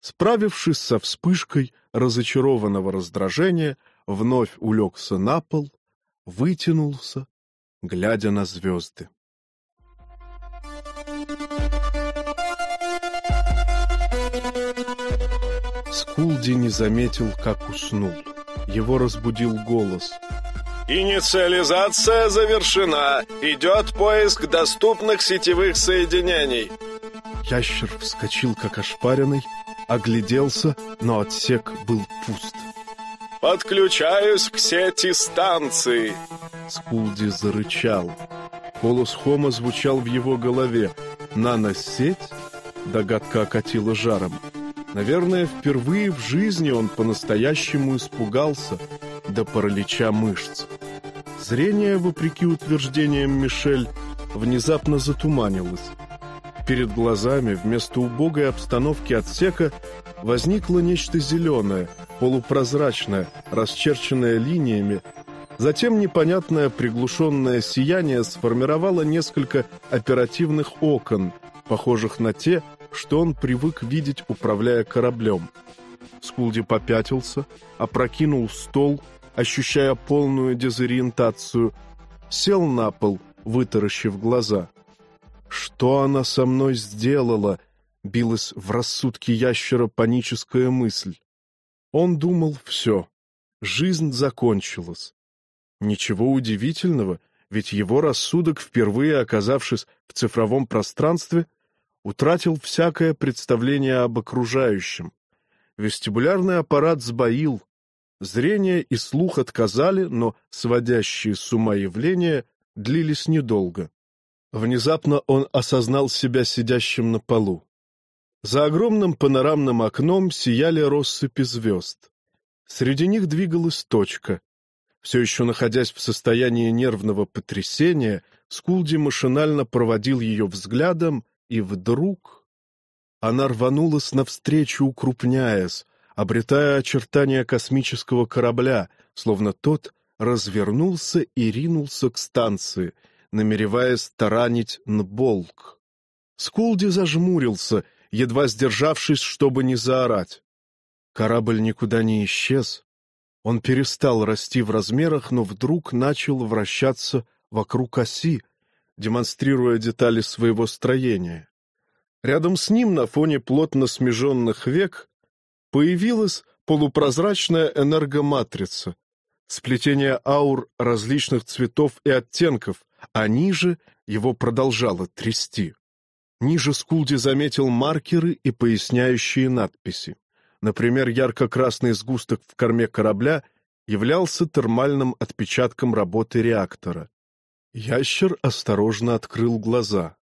Speaker 1: справившись со вспышкой разочарованного раздражения, вновь улегся на пол, вытянулся, глядя на звезды. Скулди не заметил, как уснул. Его разбудил голос.
Speaker 2: «Инициализация завершена. Идет поиск доступных сетевых соединений».
Speaker 1: Ящер вскочил, как ошпаренный, огляделся, но отсек был пуст.
Speaker 2: «Подключаюсь к сети станции!»
Speaker 1: Скулди зарычал. Голос Хома звучал в его голове. «Наносеть?» Догадка окатила жаром. Наверное, впервые в жизни он по-настоящему испугался до паралича мышц. Зрение, вопреки утверждениям Мишель, внезапно затуманилось. Перед глазами вместо убогой обстановки отсека возникло нечто зеленое, полупрозрачное, расчерченное линиями. Затем непонятное приглушенное сияние сформировало несколько оперативных окон, похожих на те, что он привык видеть, управляя кораблем. Скулди попятился, опрокинул стол, ощущая полную дезориентацию, сел на пол, вытаращив глаза. «Что она со мной сделала?» — билась в рассудке ящера паническая мысль. Он думал все. Жизнь закончилась. Ничего удивительного, ведь его рассудок, впервые оказавшись в цифровом пространстве, утратил всякое представление об окружающем. Вестибулярный аппарат сбоил, зрение и слух отказали, но сводящие с ума явления длились недолго. Внезапно он осознал себя сидящим на полу. За огромным панорамным окном сияли россыпи звезд. Среди них двигалась точка. Все еще находясь в состоянии нервного потрясения, Скулди машинально проводил ее взглядом и вдруг она рванулась навстречу, укрупняясь, обретая очертания космического корабля, словно тот развернулся и ринулся к станции, намереваясь таранить Нболк. Скулди зажмурился, едва сдержавшись, чтобы не заорать. Корабль никуда не исчез. Он перестал расти в размерах, но вдруг начал вращаться вокруг оси, демонстрируя детали своего строения. Рядом с ним на фоне плотно смеженных век появилась полупрозрачная энергоматрица, сплетение аур различных цветов и оттенков, а ниже его продолжало трясти. Ниже Скулди заметил маркеры и поясняющие надписи. Например, ярко-красный сгусток в корме корабля являлся термальным отпечатком работы реактора. Ящер осторожно открыл глаза.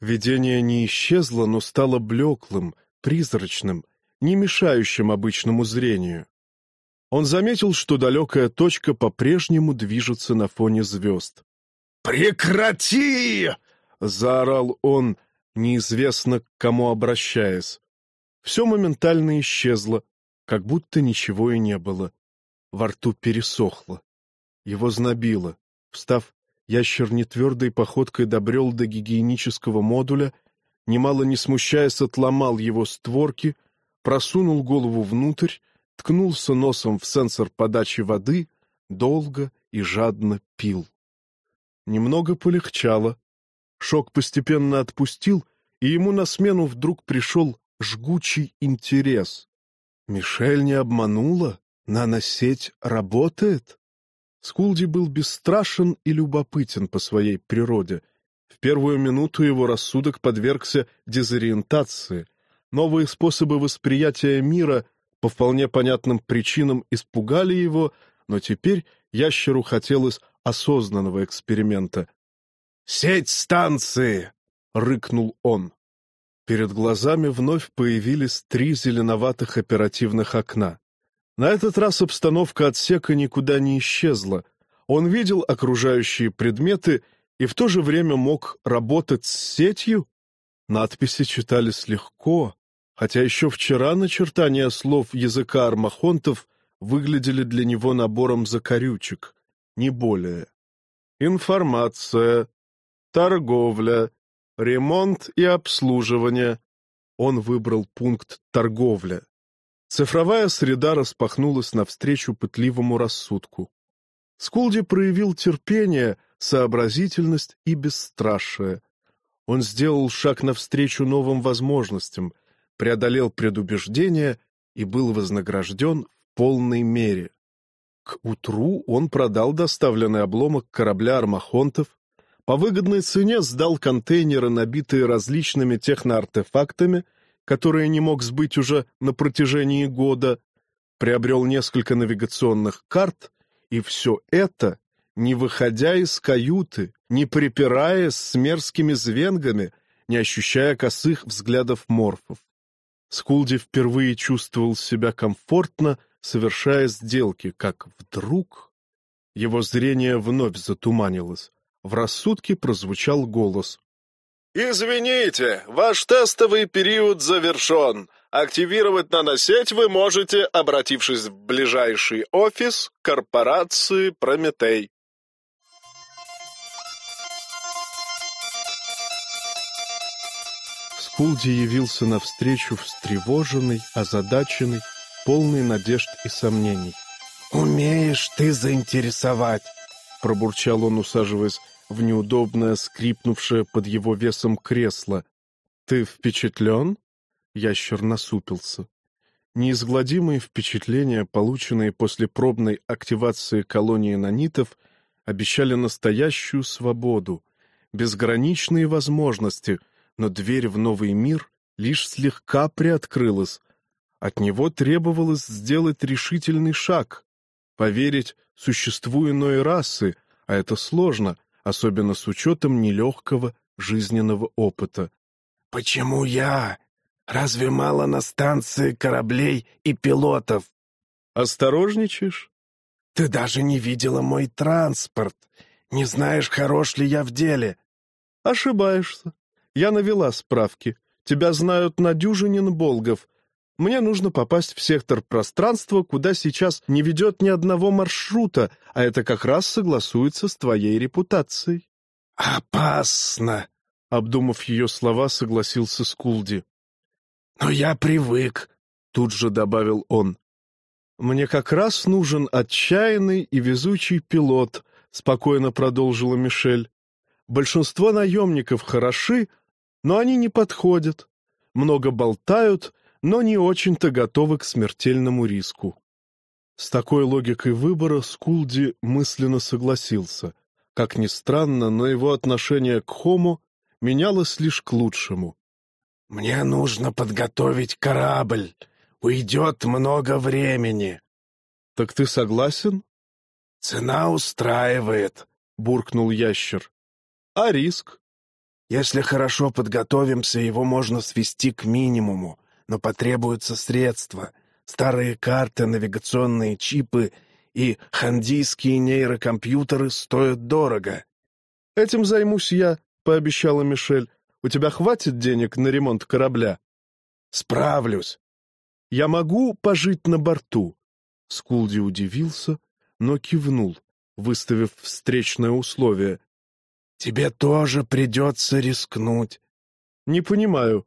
Speaker 1: Видение не исчезло, но стало блеклым, призрачным, не мешающим обычному зрению. Он заметил, что далекая точка по-прежнему движется на фоне звезд.
Speaker 2: «Прекрати!»
Speaker 1: — заорал он, неизвестно к кому обращаясь. Все моментально исчезло, как будто ничего и не было. Во рту пересохло. Его знобило. Встав, ящер нетвердой походкой добрел до гигиенического модуля, немало не смущаясь, отломал его створки, просунул голову внутрь, ткнулся носом в сенсор подачи воды, долго и жадно пил. Немного полегчало. Шок постепенно отпустил, и ему на смену вдруг пришел жгучий интерес. Мишель не обманула? Наносеть работает? Скулди был бесстрашен и любопытен по своей природе. В первую минуту его рассудок подвергся дезориентации. Новые способы восприятия мира по вполне понятным причинам испугали его, но теперь ящеру хотелось осознанного эксперимента. «Сеть станции!» — рыкнул он. Перед глазами вновь появились три зеленоватых оперативных окна. На этот раз обстановка отсека никуда не исчезла. Он видел окружающие предметы и в то же время мог работать с сетью. Надписи читались легко, хотя еще вчера начертания слов языка армахонтов выглядели для него набором закорючек, не более. Информация, торговля, ремонт и обслуживание. Он выбрал пункт «торговля». Цифровая среда распахнулась навстречу пытливому рассудку. Скулди проявил терпение, сообразительность и бесстрашие. Он сделал шаг навстречу новым возможностям, преодолел предубеждения и был вознагражден в полной мере. К утру он продал доставленный обломок корабля армахонтов, по выгодной цене сдал контейнеры, набитые различными техноартефактами, которые не мог сбыть уже на протяжении года, приобрел несколько навигационных карт, и все это, не выходя из каюты, не припираясь с мерзкими звенгами, не ощущая косых взглядов морфов. Скулди впервые чувствовал себя комфортно, совершая сделки, как вдруг его зрение вновь затуманилось. В рассудке прозвучал голос.
Speaker 2: «Извините, ваш тестовый период завершен. Активировать наносеть вы можете, обратившись в ближайший офис корпорации «Прометей».
Speaker 1: Скулди явился навстречу встревоженный, озадаченный, полный надежд и сомнений.
Speaker 3: «Умеешь ты заинтересовать!»
Speaker 1: — пробурчал он, усаживаясь в неудобное, скрипнувшее под его весом кресло. «Ты впечатлен?» Ящер насупился. Неизгладимые впечатления, полученные после пробной активации колонии нанитов, обещали настоящую свободу, безграничные возможности, но дверь в новый мир лишь слегка приоткрылась. От него требовалось сделать решительный шаг, поверить существу иной расы, а это сложно, особенно с учетом нелегкого жизненного опыта.
Speaker 3: «Почему я? Разве мало на станции кораблей и пилотов?»
Speaker 1: «Осторожничаешь?»
Speaker 3: «Ты даже не видела мой транспорт. Не знаешь, хорош ли я в деле».
Speaker 1: «Ошибаешься. Я навела справки. Тебя знают на дюжинин болгов, мне нужно попасть в сектор пространства, куда сейчас не ведет ни одного маршрута, а это как раз согласуется с твоей репутацией».
Speaker 3: «Опасно!»
Speaker 1: — обдумав ее слова, согласился Скулди.
Speaker 3: «Но я привык», —
Speaker 1: тут же добавил он. «Мне как раз нужен отчаянный и везучий пилот», — спокойно продолжила Мишель. «Большинство наемников хороши, но они не подходят. Много болтают, но не очень-то готовы к смертельному риску. С такой логикой выбора Скулди мысленно согласился. Как ни странно, но его отношение к Хому менялось лишь к лучшему.
Speaker 3: «Мне нужно подготовить корабль. Уйдет много времени».
Speaker 1: «Так ты согласен?»
Speaker 3: «Цена устраивает», — буркнул ящер.
Speaker 1: «А риск?»
Speaker 3: «Если хорошо подготовимся, его можно свести к минимуму но потребуются средства. Старые карты, навигационные чипы и хандийские нейрокомпьютеры стоят дорого.
Speaker 1: «Этим займусь я», — пообещала Мишель. «У тебя хватит денег на ремонт корабля?»
Speaker 3: «Справлюсь».
Speaker 1: «Я могу пожить на борту?» Скулди удивился, но кивнул, выставив встречное условие.
Speaker 3: «Тебе тоже придется рискнуть».
Speaker 1: «Не понимаю»,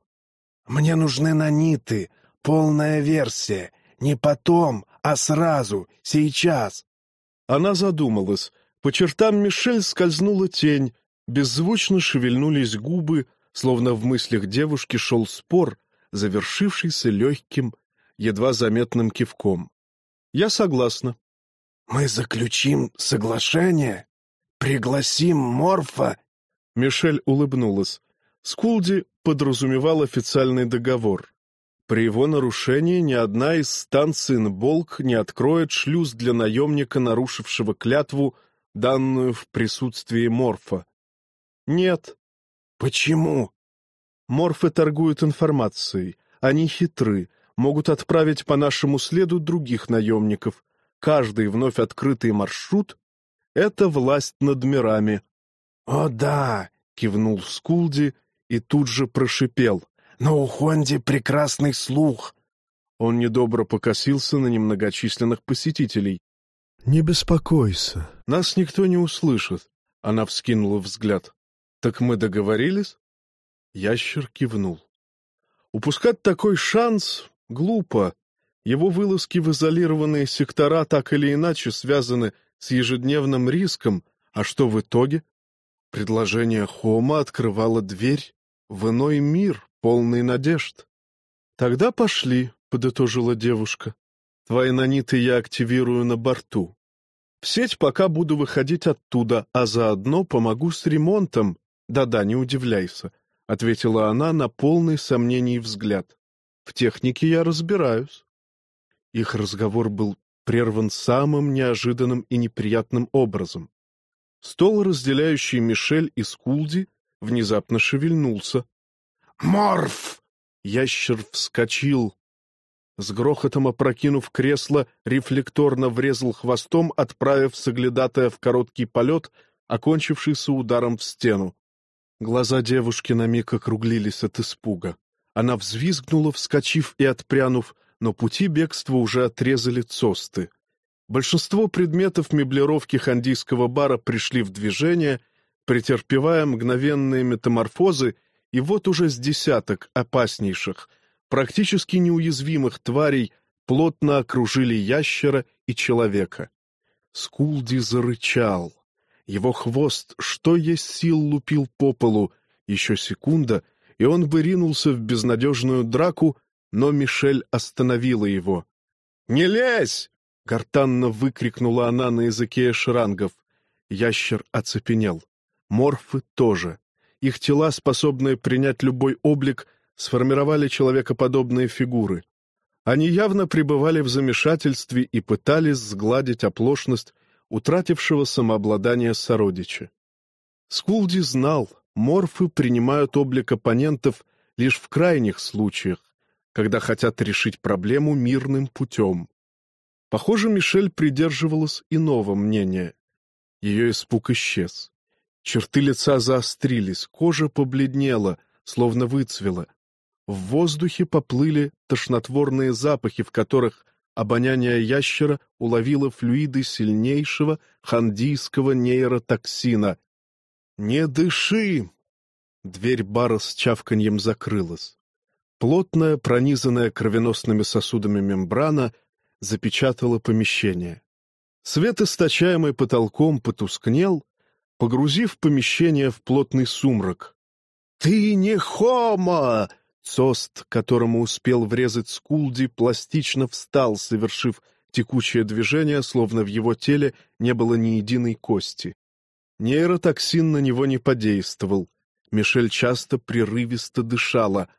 Speaker 3: мне нужны наниты, полная версия. Не потом, а сразу, сейчас.
Speaker 1: Она задумалась. По чертам Мишель скользнула тень, беззвучно шевельнулись губы, словно в мыслях девушки шел спор, завершившийся легким, едва заметным кивком. «Я согласна».
Speaker 3: «Мы заключим соглашение? Пригласим Морфа?»
Speaker 1: Мишель улыбнулась. Скулди подразумевал официальный договор. При его нарушении ни одна из станций Нболк не откроет шлюз для наемника, нарушившего клятву, данную в присутствии Морфа. Нет.
Speaker 3: Почему?
Speaker 1: Морфы торгуют информацией. Они хитры, могут отправить по нашему следу других наемников. Каждый вновь открытый маршрут — это власть над мирами.
Speaker 3: — О да! — кивнул Скулди и тут же прошипел. — Но у Хонди прекрасный слух.
Speaker 1: Он недобро покосился на немногочисленных посетителей.
Speaker 4: «Не беспокойся.
Speaker 1: Нас никто не услышит», — она вскинула взгляд. «Так мы договорились?» Ящер кивнул. Упускать такой шанс глупо. Его вылазки в изолированные сектора так или иначе связаны с ежедневным риском, а что в итоге? Предложение Хома открывало дверь в иной мир, полный надежд. «Тогда пошли», — подытожила девушка. «Твои наниты я активирую на борту. В сеть пока буду выходить оттуда, а заодно помогу с ремонтом. Да-да, не удивляйся. — ответила она на полный сомнений взгляд. «В технике я разбираюсь». Их разговор был прерван самым неожиданным и неприятным образом. Стол, разделяющий Мишель и Скулди, внезапно шевельнулся.
Speaker 3: «Морф!»
Speaker 1: Ящер вскочил. С грохотом опрокинув кресло, рефлекторно врезал хвостом, отправив соглядатая в короткий полет, окончившийся ударом в стену. Глаза девушки на миг округлились от испуга. Она взвизгнула, вскочив и отпрянув, но пути бегства уже отрезали цосты. Большинство предметов меблировки хандийского бара пришли в движение, претерпевая мгновенные метаморфозы, и вот уже с десяток опаснейших, практически неуязвимых тварей плотно окружили ящера и человека. Скулди зарычал. Его хвост, что есть сил, лупил по полу. Еще секунда, и он бы ринулся в безнадежную драку, но Мишель остановила его. «Не лезь!» — гортанно выкрикнула она на языке эшрангов. Ящер оцепенел. Морфы тоже. Их тела, способные принять любой облик, сформировали человекоподобные фигуры. Они явно пребывали в замешательстве и пытались сгладить оплошность утратившего самообладание сородича. Скулди знал, морфы принимают облик оппонентов лишь в крайних случаях, когда хотят решить проблему мирным путем. Похоже, Мишель придерживалась иного мнения. Ее испуг исчез. Черты лица заострились, кожа побледнела, словно выцвела. В воздухе поплыли тошнотворные запахи, в которых обоняние ящера уловило флюиды сильнейшего хандийского нейротоксина. «Не дыши!» Дверь бара с чавканьем закрылась. Плотная, пронизанная кровеносными сосудами мембрана запечатала помещение. Свет, источаемый потолком, потускнел, погрузив помещение в плотный сумрак. «Ты не хома!» Сост, которому успел врезать Скулди, пластично встал, совершив текучее движение, словно в его теле не было ни единой кости. Нейротоксин на него не подействовал. Мишель часто прерывисто дышала.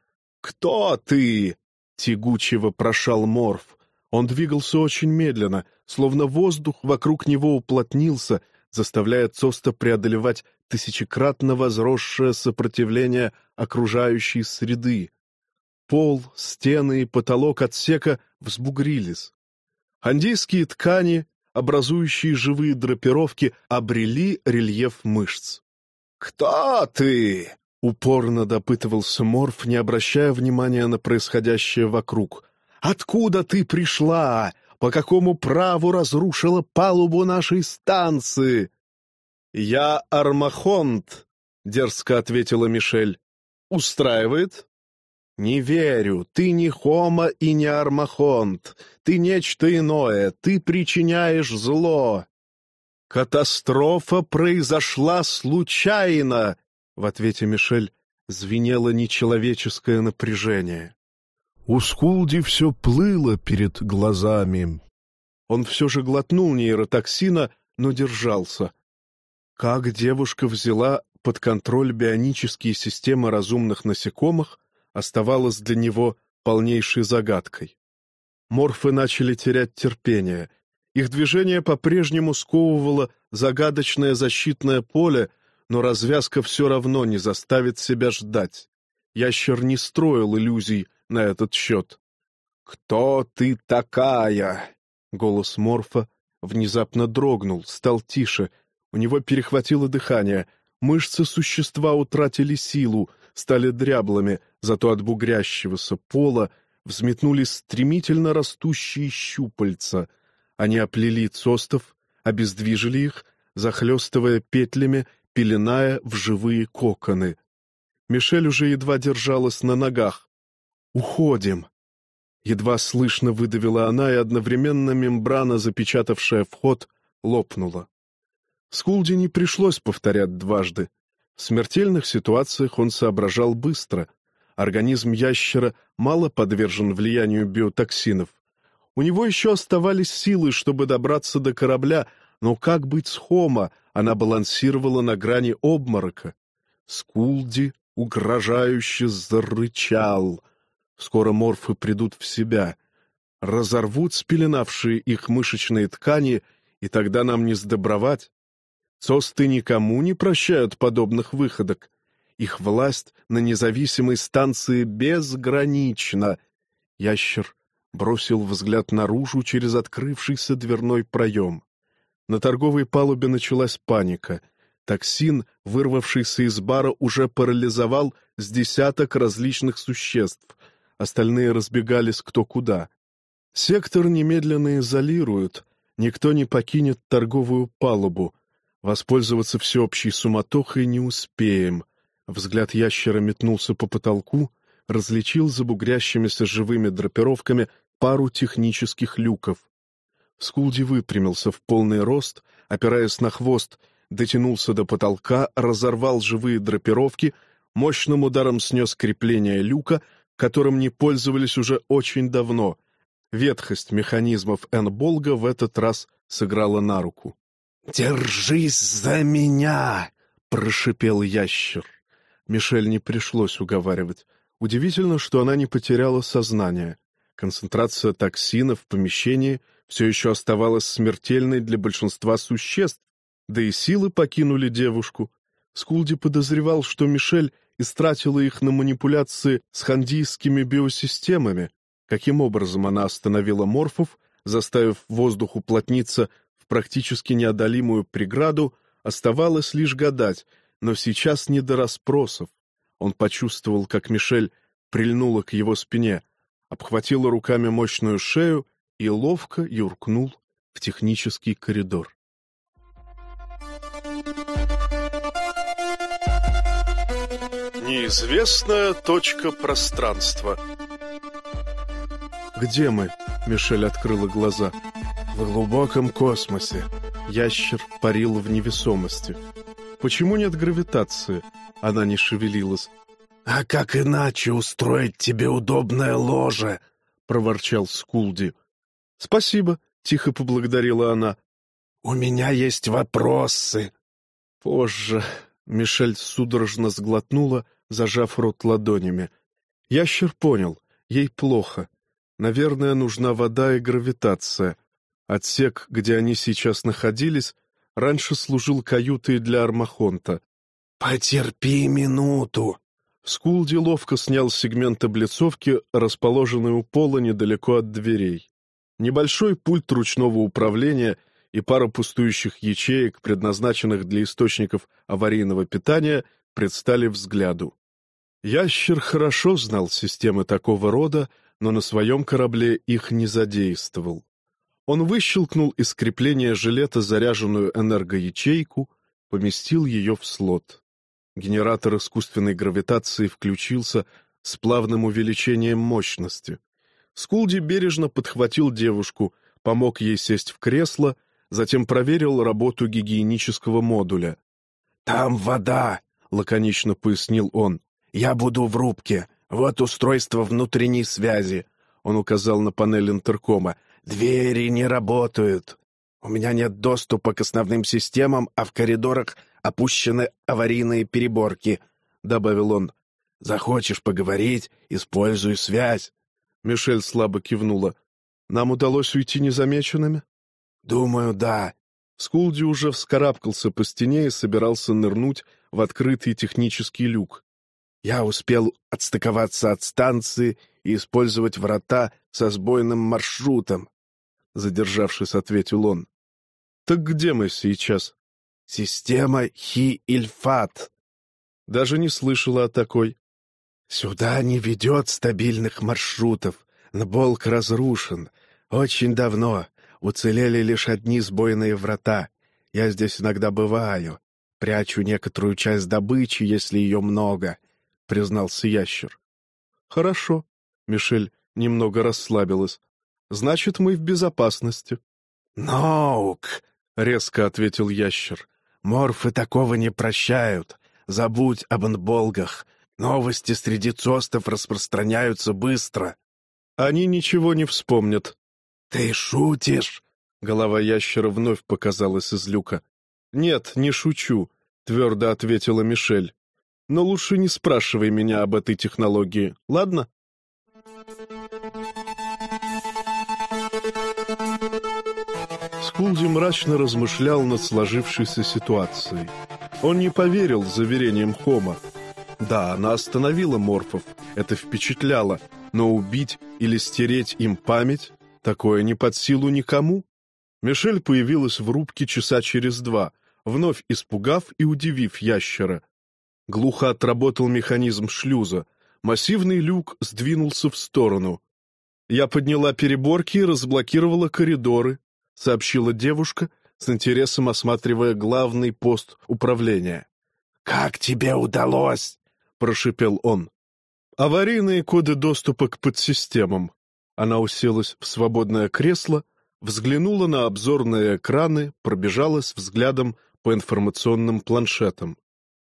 Speaker 1: «Кто ты?» — тягуче прошал Морф. Он двигался очень медленно, словно воздух вокруг него уплотнился, заставляя Цоста преодолевать тысячекратно возросшее сопротивление окружающей среды. Пол, стены и потолок отсека взбугрились. Андийские ткани, образующие живые драпировки, обрели рельеф мышц. «Кто ты?» — упорно допытывался Морф, не обращая внимания на происходящее вокруг. «Откуда ты пришла? По какому праву разрушила палубу нашей станции?» «Я Армахонт», — дерзко ответила Мишель. «Устраивает?» «Не верю. Ты не Хома и не Армахонт. Ты нечто иное. Ты причиняешь зло». «Катастрофа произошла случайно!» В ответе Мишель звенело нечеловеческое напряжение.
Speaker 4: У Скулди все плыло перед глазами.
Speaker 1: Он все же глотнул нейротоксина, но держался. Как девушка взяла под контроль бионические системы разумных насекомых, оставалось для него полнейшей загадкой. Морфы начали терять терпение. Их движение по-прежнему сковывало загадочное защитное поле, но развязка все равно не заставит себя ждать. Ящер не строил иллюзий на этот счет. «Кто ты такая?» Голос Морфа внезапно дрогнул, стал тише. У него перехватило дыхание. Мышцы существа утратили силу, стали дряблыми, зато от бугрящегося пола взметнулись стремительно растущие щупальца. Они оплели цостов, обездвижили их, захлестывая петлями, пеленая в живые коконы. Мишель уже едва держалась на ногах. «Уходим!» Едва слышно выдавила она, и одновременно мембрана, запечатавшая вход, лопнула. Скулди не пришлось повторять дважды. В смертельных ситуациях он соображал быстро. Организм ящера мало подвержен влиянию биотоксинов. У него еще оставались силы, чтобы добраться до корабля, но как быть с Хома? Она балансировала на грани обморока. Скулди угрожающе зарычал — Скоро морфы придут в себя, разорвут спеленавшие их мышечные ткани, и тогда нам не сдобровать. Цосты никому не прощают подобных выходок. Их власть на независимой станции безгранична. Ящер бросил взгляд наружу через открывшийся дверной проем. На торговой палубе началась паника. Токсин, вырвавшийся из бара, уже парализовал с десяток различных существ — остальные разбегались кто куда. Сектор немедленно изолируют, никто не покинет торговую палубу. Воспользоваться всеобщей суматохой не успеем. Взгляд ящера метнулся по потолку, различил за бугрящимися живыми драпировками пару технических люков. Скулди выпрямился в полный рост, опираясь на хвост, дотянулся до потолка, разорвал живые драпировки, мощным ударом снес крепление люка, которым не пользовались уже очень давно. Ветхость механизмов Энболга в этот раз сыграла на руку.
Speaker 3: «Держись за меня!» — прошипел ящер.
Speaker 1: Мишель не пришлось уговаривать. Удивительно, что она не потеряла сознание. Концентрация токсина в помещении все еще оставалась смертельной для большинства существ, да и силы покинули девушку. Скулди подозревал, что Мишель истратила их на манипуляции с хандийскими биосистемами. Каким образом она остановила морфов, заставив воздух уплотниться в практически неодолимую преграду, оставалось лишь гадать, но сейчас не до расспросов. Он почувствовал, как Мишель прильнула к его спине, обхватила руками мощную шею и ловко юркнул в технический коридор.
Speaker 2: Неизвестная точка пространства.
Speaker 1: «Где мы?» — Мишель открыла глаза.
Speaker 3: «В глубоком космосе».
Speaker 1: Ящер парил в невесомости. «Почему нет гравитации?» Она не шевелилась.
Speaker 3: «А как иначе устроить тебе удобное ложе?»
Speaker 1: — проворчал Скулди. «Спасибо», — тихо поблагодарила она.
Speaker 3: «У меня есть вопросы».
Speaker 1: «Позже», — Мишель судорожно сглотнула, зажав рот ладонями. Ящер понял, ей плохо. Наверное, нужна вода и гравитация. Отсек, где они сейчас находились, раньше служил каютой для Армахонта.
Speaker 3: «Потерпи минуту!»
Speaker 1: Скулди ловко снял сегмент облицовки, расположенный у пола недалеко от дверей. Небольшой пульт ручного управления и пара пустующих ячеек, предназначенных для источников аварийного питания, предстали взгляду. Ящер хорошо знал системы такого рода, но на своем корабле их не задействовал. Он выщелкнул из крепления жилета заряженную энергоячейку, поместил ее в слот. Генератор искусственной гравитации включился с плавным увеличением мощности. Скулди бережно подхватил девушку, помог ей сесть в кресло, затем проверил работу гигиенического модуля.
Speaker 3: «Там вода!» — лаконично пояснил он. «Я буду в рубке. Вот устройство внутренней связи». Он указал на панель интеркома. «Двери не работают. У меня нет доступа к основным системам, а в коридорах опущены аварийные переборки», — добавил он. «Захочешь поговорить — используй связь».
Speaker 1: Мишель слабо кивнула. «Нам удалось уйти незамеченными?»
Speaker 3: «Думаю, да».
Speaker 1: Скулди уже вскарабкался по стене и собирался нырнуть в открытый технический люк.
Speaker 3: Я успел отстыковаться от станции и использовать врата со сбойным маршрутом. Задержавшись, ответил он.
Speaker 1: Так где мы сейчас?
Speaker 3: Система Хи-Ильфат.
Speaker 1: Даже не слышала о такой.
Speaker 3: Сюда не ведет стабильных маршрутов. Нболк разрушен. Очень давно. Уцелели лишь одни сбойные врата. Я здесь иногда бываю. Прячу некоторую часть добычи, если ее много. — признался ящер.
Speaker 1: «Хорошо», — Мишель немного расслабилась. «Значит, мы в безопасности».
Speaker 3: «Ноук», — резко ответил ящер. «Морфы такого не прощают. Забудь об анболгах. Новости среди цостов распространяются быстро».
Speaker 1: «Они ничего не вспомнят».
Speaker 3: «Ты шутишь?»
Speaker 1: Голова ящера вновь показалась из люка. «Нет, не шучу», — твердо ответила Мишель. Но лучше не спрашивай меня об этой технологии, ладно? Скулди мрачно размышлял над сложившейся ситуацией. Он не поверил заверениям Хома. Да, она остановила морфов, это впечатляло, но убить или стереть им память — такое не под силу никому. Мишель появилась в рубке часа через два, вновь испугав и удивив ящера. Глухо отработал механизм шлюза. Массивный люк сдвинулся в сторону. Я подняла переборки и разблокировала коридоры, сообщила девушка, с интересом осматривая главный пост управления.
Speaker 3: «Как тебе удалось?» — прошипел он.
Speaker 1: «Аварийные коды доступа к подсистемам». Она уселась в свободное кресло, взглянула на обзорные экраны, пробежалась взглядом по информационным планшетам.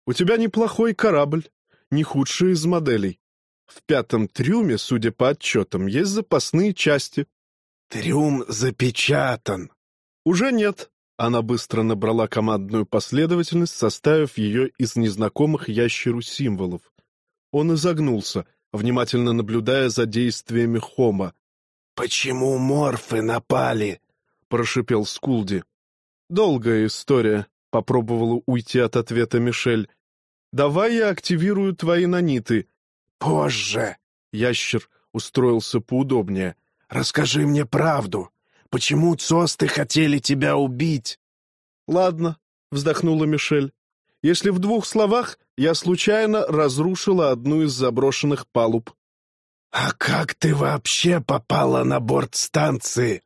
Speaker 1: У тебя неплохой корабль, не худший из моделей. В пятом трюме, судя по отчетам, есть запасные части.
Speaker 3: Трюм запечатан.
Speaker 1: Уже нет. Она быстро набрала командную последовательность, составив ее из незнакомых ящеру символов. Он изогнулся, внимательно наблюдая за действиями Хома.
Speaker 3: «Почему морфы напали?» — прошипел Скулди.
Speaker 1: «Долгая история», — попробовала уйти от ответа Мишель. Давай я активирую твои наниты.
Speaker 3: Позже.
Speaker 1: Ящер устроился поудобнее.
Speaker 3: Расскажи мне правду. Почему цосты хотели тебя убить?
Speaker 1: Ладно, вздохнула Мишель. Если в двух словах, я случайно разрушила одну из заброшенных палуб.
Speaker 3: А как ты вообще попала на борт станции?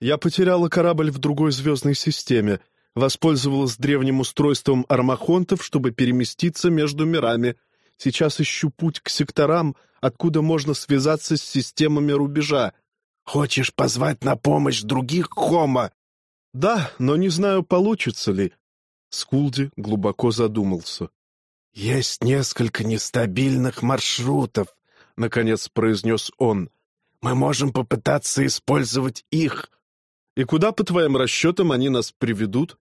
Speaker 1: Я потеряла корабль в другой звездной системе — Воспользовалась древним устройством армахонтов, чтобы переместиться между мирами. Сейчас ищу путь к секторам, откуда можно связаться с системами рубежа.
Speaker 3: Хочешь позвать на помощь других Хома?
Speaker 1: Да, но не знаю, получится ли. Скулди глубоко задумался.
Speaker 3: Есть несколько нестабильных маршрутов, наконец произнес он. Мы можем попытаться использовать их.
Speaker 1: И куда, по твоим расчетам, они нас приведут?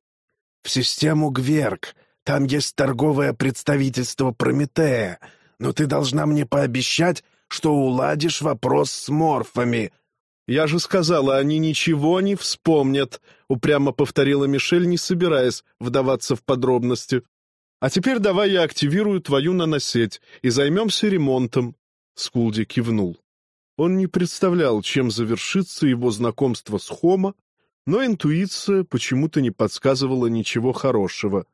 Speaker 3: в систему Гверк. Там есть торговое представительство Прометея. Но ты должна мне пообещать, что уладишь вопрос с морфами».
Speaker 1: «Я же сказала, они ничего не вспомнят», — упрямо повторила Мишель, не собираясь вдаваться в подробности. «А теперь давай я активирую твою наносеть и займемся ремонтом», — Скулди кивнул. Он не представлял, чем завершится его знакомство с Хома, но интуиция почему-то не подсказывала ничего хорошего.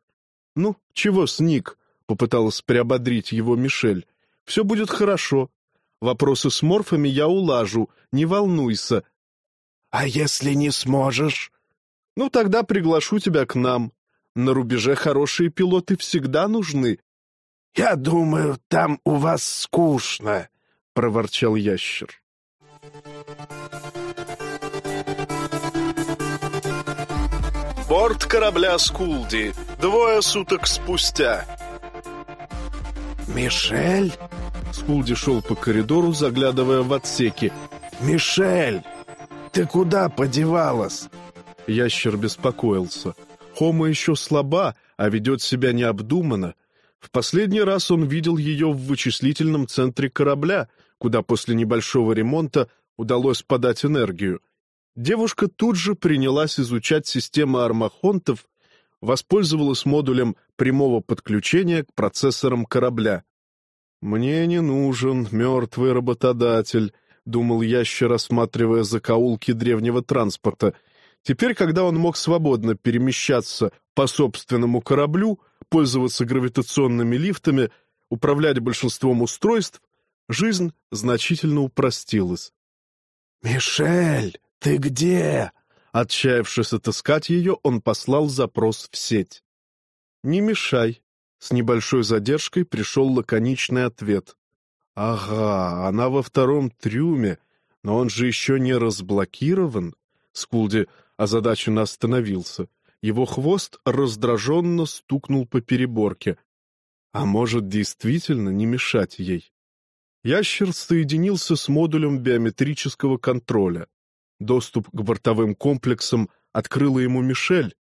Speaker 1: «Ну, чего сник?» — попыталась приободрить его Мишель. «Все будет хорошо. Вопросы с морфами я улажу, не волнуйся».
Speaker 3: «А если не сможешь?»
Speaker 1: «Ну, тогда приглашу тебя к нам. На рубеже хорошие пилоты всегда нужны».
Speaker 3: «Я думаю, там у вас скучно», — проворчал ящер.
Speaker 2: Борт корабля «Скулди». Двое суток спустя.
Speaker 3: «Мишель?»
Speaker 1: Скулди шел по коридору, заглядывая в отсеки.
Speaker 3: «Мишель, ты куда подевалась?»
Speaker 1: Ящер беспокоился. Хома еще слаба, а ведет себя необдуманно. В последний раз он видел ее в вычислительном центре корабля, куда после небольшого ремонта удалось подать энергию. Девушка тут же принялась изучать систему армахонтов, воспользовалась модулем прямого подключения к процессорам корабля. «Мне не нужен мертвый работодатель», — думал ящер, рассматривая закоулки древнего транспорта. Теперь, когда он мог свободно перемещаться по собственному кораблю, пользоваться гравитационными лифтами, управлять большинством устройств, жизнь значительно упростилась.
Speaker 3: «Мишель, ты где?»
Speaker 1: Отчаявшись отыскать ее, он послал запрос в сеть. «Не мешай», с небольшой задержкой пришел лаконичный ответ. «Ага, она во втором трюме, но он же еще не разблокирован». Скулди озадаченно остановился. Его хвост раздраженно стукнул по переборке. А может, действительно не мешать ей? Ящер соединился с модулем биометрического контроля. Доступ к бортовым комплексам открыла ему Мишель,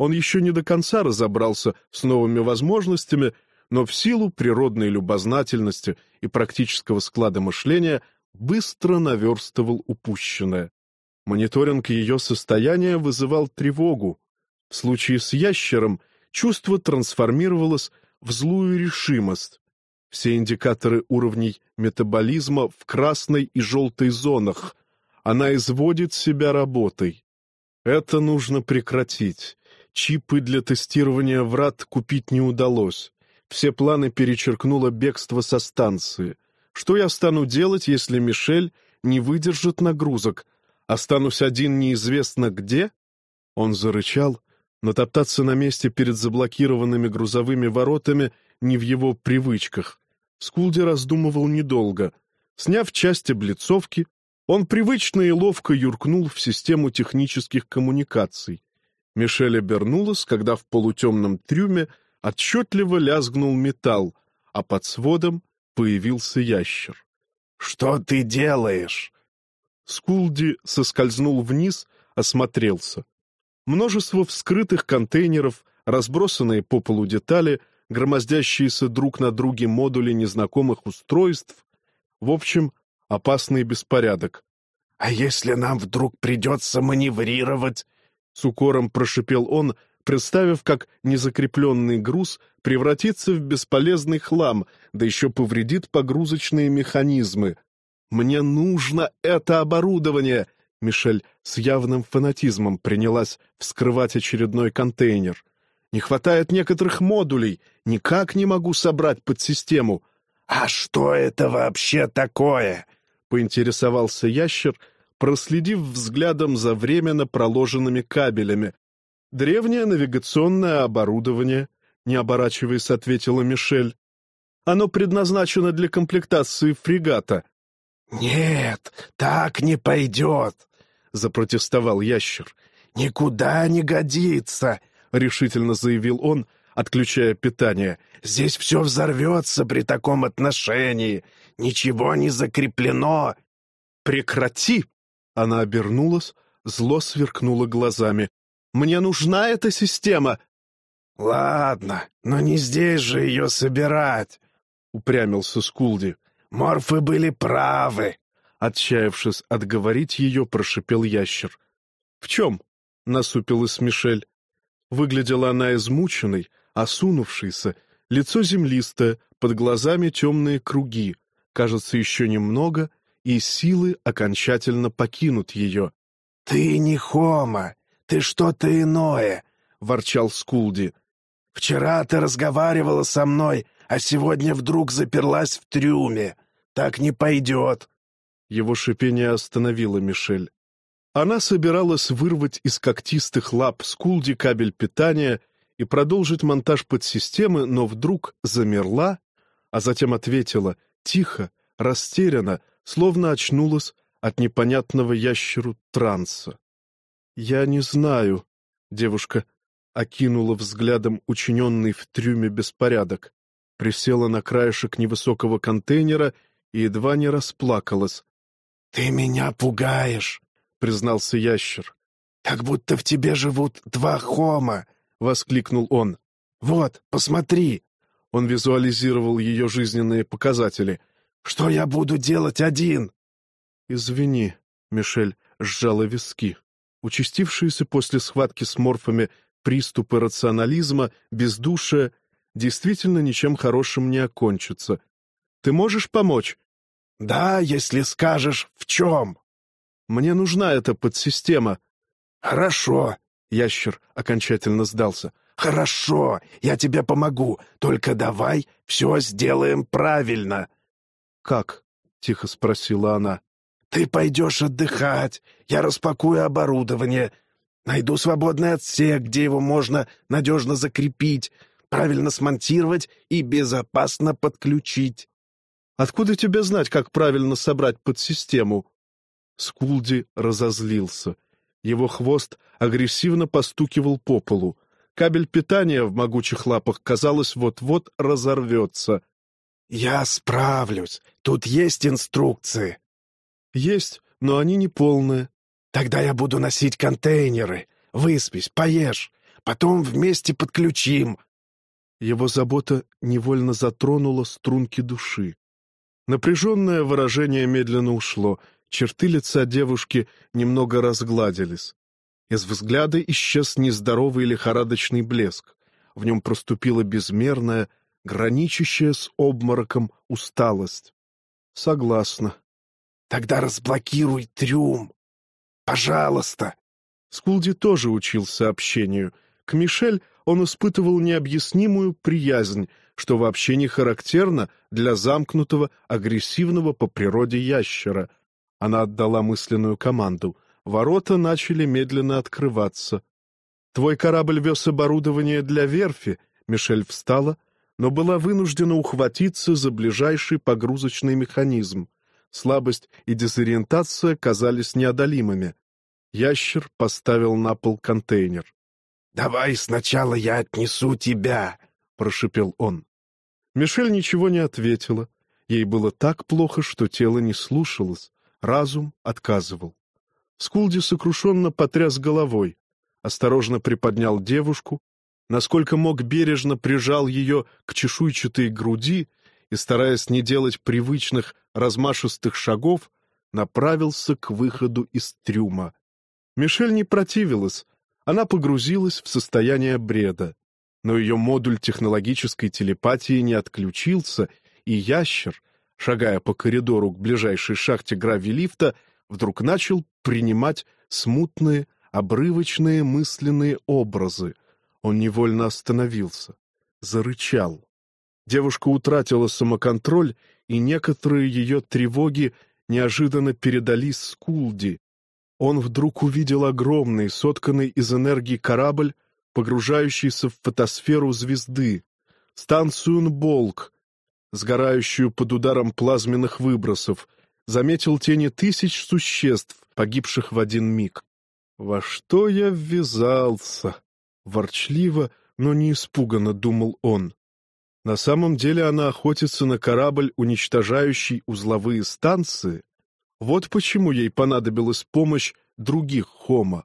Speaker 1: он еще не до конца разобрался с новыми возможностями, но в силу природной любознательности и практического склада мышления быстро наверстывал упущенное. Мониторинг ее состояния вызывал тревогу. В случае с ящером чувство трансформировалось в злую решимость. Все индикаторы уровней метаболизма в красной и желтой зонах. Она изводит себя работой. Это нужно прекратить. Чипы для тестирования врат купить не удалось. Все планы перечеркнуло бегство со станции. Что я стану делать, если Мишель не выдержит нагрузок? Останусь один неизвестно где? Он зарычал, но топтаться на месте перед заблокированными грузовыми воротами не в его привычках. Скулди раздумывал недолго. Сняв часть облицовки, он привычно и ловко юркнул в систему технических коммуникаций. Мишель обернулась, когда в полутемном трюме отчетливо лязгнул металл, а под сводом появился ящер.
Speaker 3: «Что ты делаешь?»
Speaker 1: Скулди соскользнул вниз, осмотрелся. Множество вскрытых контейнеров, разбросанные по полу детали, громоздящиеся друг на друге модули незнакомых устройств. В общем, опасный беспорядок.
Speaker 3: «А если нам вдруг придется маневрировать?»
Speaker 1: С укором прошипел он, представив, как незакрепленный груз превратится в бесполезный хлам, да еще повредит погрузочные механизмы. «Мне нужно это оборудование!» Мишель с явным фанатизмом принялась вскрывать очередной контейнер. «Не хватает некоторых модулей, никак не могу собрать подсистему».
Speaker 3: «А что это вообще такое?»
Speaker 1: — поинтересовался ящер, проследив взглядом за временно проложенными кабелями. «Древнее навигационное оборудование», — не оборачиваясь, ответила Мишель. «Оно предназначено для комплектации фрегата».
Speaker 3: «Нет, так не пойдет», — запротестовал ящер. «Никуда не годится», — решительно заявил он, отключая питание. «Здесь все взорвется при таком отношении. Ничего не закреплено».
Speaker 1: «Прекрати!» Она обернулась, зло сверкнула глазами. «Мне нужна эта система!»
Speaker 3: «Ладно, но не здесь же ее собирать!» — упрямился Скулди. «Морфы были правы!»
Speaker 1: Отчаявшись отговорить ее, прошипел ящер. «В чем?» — насупилась Мишель. Выглядела она измученной, осунувшейся, лицо землистое, под глазами темные круги. Кажется, еще немного, и силы окончательно покинут ее.
Speaker 3: — Ты не Хома, ты что-то иное, — ворчал Скулди. — Вчера ты разговаривала со мной, а сегодня вдруг заперлась в трюме. Так не пойдет.
Speaker 1: Его шипение остановило Мишель. Она собиралась вырвать из когтистых лап Скулди кабель питания и продолжить монтаж подсистемы, но вдруг замерла, а затем ответила, тихо, растерянно, словно очнулась от непонятного ящеру транса. «Я не знаю», — девушка окинула взглядом учиненный в трюме беспорядок, присела на краешек невысокого контейнера и едва не расплакалась.
Speaker 3: «Ты меня пугаешь», — признался ящер. «Как будто в тебе живут два хома», — воскликнул он. «Вот, посмотри». Он визуализировал ее жизненные показатели. Что я буду делать один?»
Speaker 1: «Извини», — Мишель сжала виски. Участившиеся после схватки с морфами приступы рационализма, бездушия, действительно ничем хорошим не окончатся. Ты можешь помочь?
Speaker 3: Да, если скажешь, в чем.
Speaker 1: Мне нужна эта подсистема.
Speaker 3: Хорошо.
Speaker 1: Ящер окончательно сдался.
Speaker 3: Хорошо, я тебе помогу. Только давай все сделаем правильно.
Speaker 1: Как? Тихо спросила она.
Speaker 3: Ты пойдешь отдыхать. Я распакую оборудование. Найду свободный отсек, где его можно надежно закрепить, правильно смонтировать и безопасно подключить.
Speaker 1: Откуда тебе знать, как правильно собрать подсистему? Скулди разозлился. Его хвост агрессивно постукивал по полу. Кабель питания в могучих лапах, казалось, вот-вот разорвется.
Speaker 3: «Я справлюсь. Тут есть инструкции».
Speaker 1: «Есть, но они не полные».
Speaker 3: «Тогда я буду носить контейнеры. Выспись, поешь. Потом вместе подключим».
Speaker 1: Его забота невольно затронула струнки души. Напряженное выражение медленно ушло, черты лица девушки немного разгладились. Из взгляда исчез нездоровый лихорадочный блеск. В нем проступила безмерная, граничащая с обмороком усталость. Согласна.
Speaker 3: Тогда разблокируй трюм. Пожалуйста.
Speaker 1: Скулди тоже учился общению. К Мишель он испытывал необъяснимую приязнь, что вообще не характерно для замкнутого, агрессивного по природе ящера. Она отдала мысленную команду. Ворота начали медленно открываться. «Твой корабль вез оборудование для верфи», — Мишель встала, но была вынуждена ухватиться за ближайший погрузочный механизм. Слабость и дезориентация казались неодолимыми. Ящер поставил на пол контейнер.
Speaker 3: «Давай сначала я отнесу тебя», — прошепел он.
Speaker 1: Мишель ничего не ответила. Ей было так плохо, что тело не слушалось, разум отказывал. Скулди сокрушенно потряс головой, осторожно приподнял девушку, насколько мог бережно прижал ее к чешуйчатой груди и, стараясь не делать привычных размашистых шагов, направился к выходу из трюма. Мишель не противилась, она погрузилась в состояние бреда но ее модуль технологической телепатии не отключился, и ящер, шагая по коридору к ближайшей шахте гравилифта, вдруг начал принимать смутные, обрывочные мысленные образы. Он невольно остановился, зарычал. Девушка утратила самоконтроль, и некоторые ее тревоги неожиданно передались Скулди. Он вдруг увидел огромный, сотканный из энергии корабль, погружающийся в фотосферу звезды, станцию Нболк, сгорающую под ударом плазменных выбросов, заметил тени тысяч существ, погибших в один миг. «Во что я ввязался?» — ворчливо, но не испуганно думал он. На самом деле она охотится на корабль, уничтожающий узловые станции. Вот почему ей понадобилась помощь других Хома.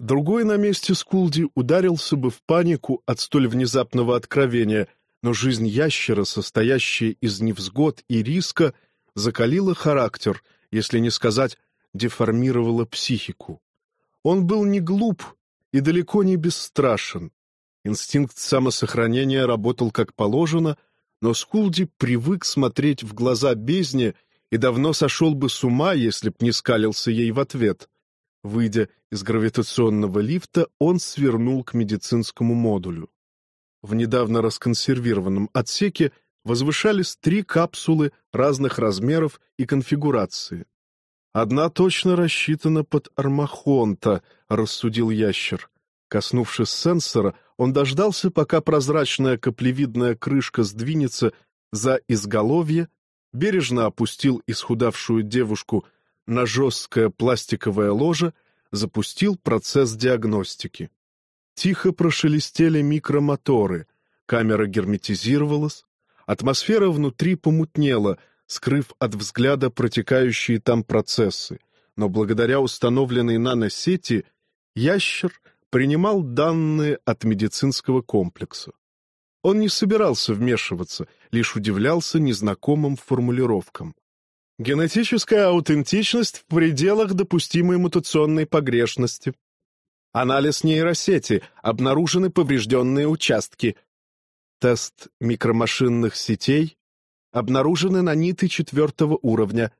Speaker 1: Другой на месте Скулди ударился бы в панику от столь внезапного откровения, но жизнь ящера, состоящая из невзгод и риска, закалила характер, если не сказать, деформировала психику. Он был не глуп и далеко не бесстрашен. Инстинкт самосохранения работал как положено, но Скулди привык смотреть в глаза бездне и давно сошел бы с ума, если б не скалился ей в ответ — Выйдя из гравитационного лифта, он свернул к медицинскому модулю. В недавно расконсервированном отсеке возвышались три капсулы разных размеров и конфигурации. «Одна точно рассчитана под армахонта», — рассудил ящер. Коснувшись сенсора, он дождался, пока прозрачная каплевидная крышка сдвинется за изголовье, бережно опустил исхудавшую девушку на жесткое пластиковое ложе, запустил процесс диагностики. Тихо прошелестели микромоторы, камера герметизировалась, атмосфера внутри помутнела, скрыв от взгляда протекающие там процессы, но благодаря установленной наносети ящер принимал данные от медицинского комплекса. Он не собирался вмешиваться, лишь удивлялся незнакомым формулировкам. Генетическая аутентичность в пределах допустимой мутационной погрешности. Анализ нейросети. Обнаружены поврежденные участки. Тест микромашинных сетей.
Speaker 3: Обнаружены наниты четвертого уровня.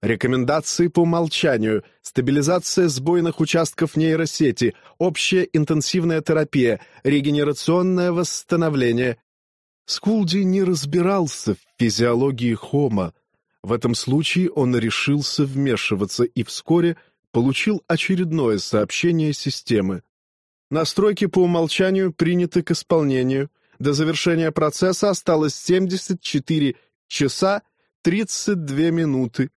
Speaker 3: Рекомендации по умолчанию. Стабилизация сбойных участков нейросети. Общая интенсивная терапия. Регенерационное восстановление. Скулди не разбирался в физиологии Хома. В этом случае он решился вмешиваться и вскоре получил очередное сообщение системы. Настройки по умолчанию приняты к исполнению. До завершения процесса осталось 74 часа 32 минуты.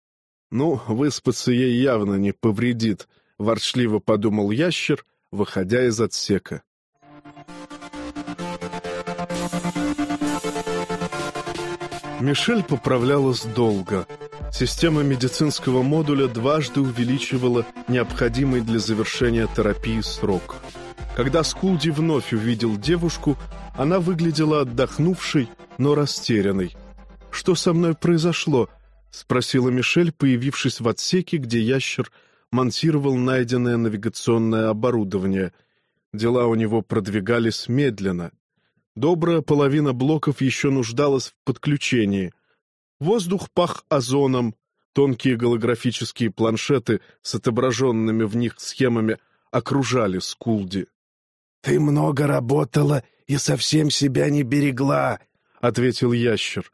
Speaker 3: Ну, выспаться ей явно не повредит, ворчливо подумал ящер, выходя из отсека. Мишель поправлялась долго. Система медицинского модуля дважды увеличивала необходимый для завершения терапии срок. Когда Скулди вновь увидел девушку, она выглядела отдохнувшей, но растерянной. «Что со мной произошло?» — спросила Мишель, появившись в отсеке, где ящер монтировал найденное навигационное оборудование. Дела у него продвигались медленно. Добрая половина блоков еще нуждалась в подключении. Воздух пах озоном, тонкие голографические планшеты с отображенными в них схемами окружали Скулди.
Speaker 5: «Ты много работала и совсем себя не берегла», —
Speaker 3: ответил ящер.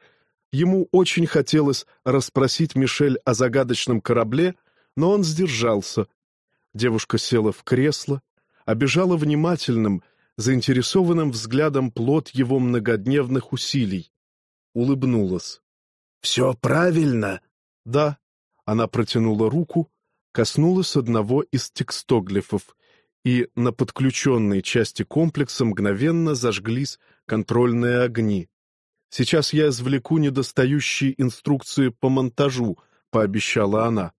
Speaker 3: Ему очень хотелось расспросить Мишель о загадочном корабле, но он сдержался. Девушка села в кресло, обижала внимательным, заинтересованным взглядом плод его многодневных усилий. Улыбнулась.
Speaker 5: «Все правильно?»
Speaker 3: «Да». Она протянула руку, коснулась одного из текстоглифов, и на подключенной части комплекса мгновенно зажглись контрольные огни. «Сейчас я извлеку недостающие инструкции по монтажу», — пообещала она.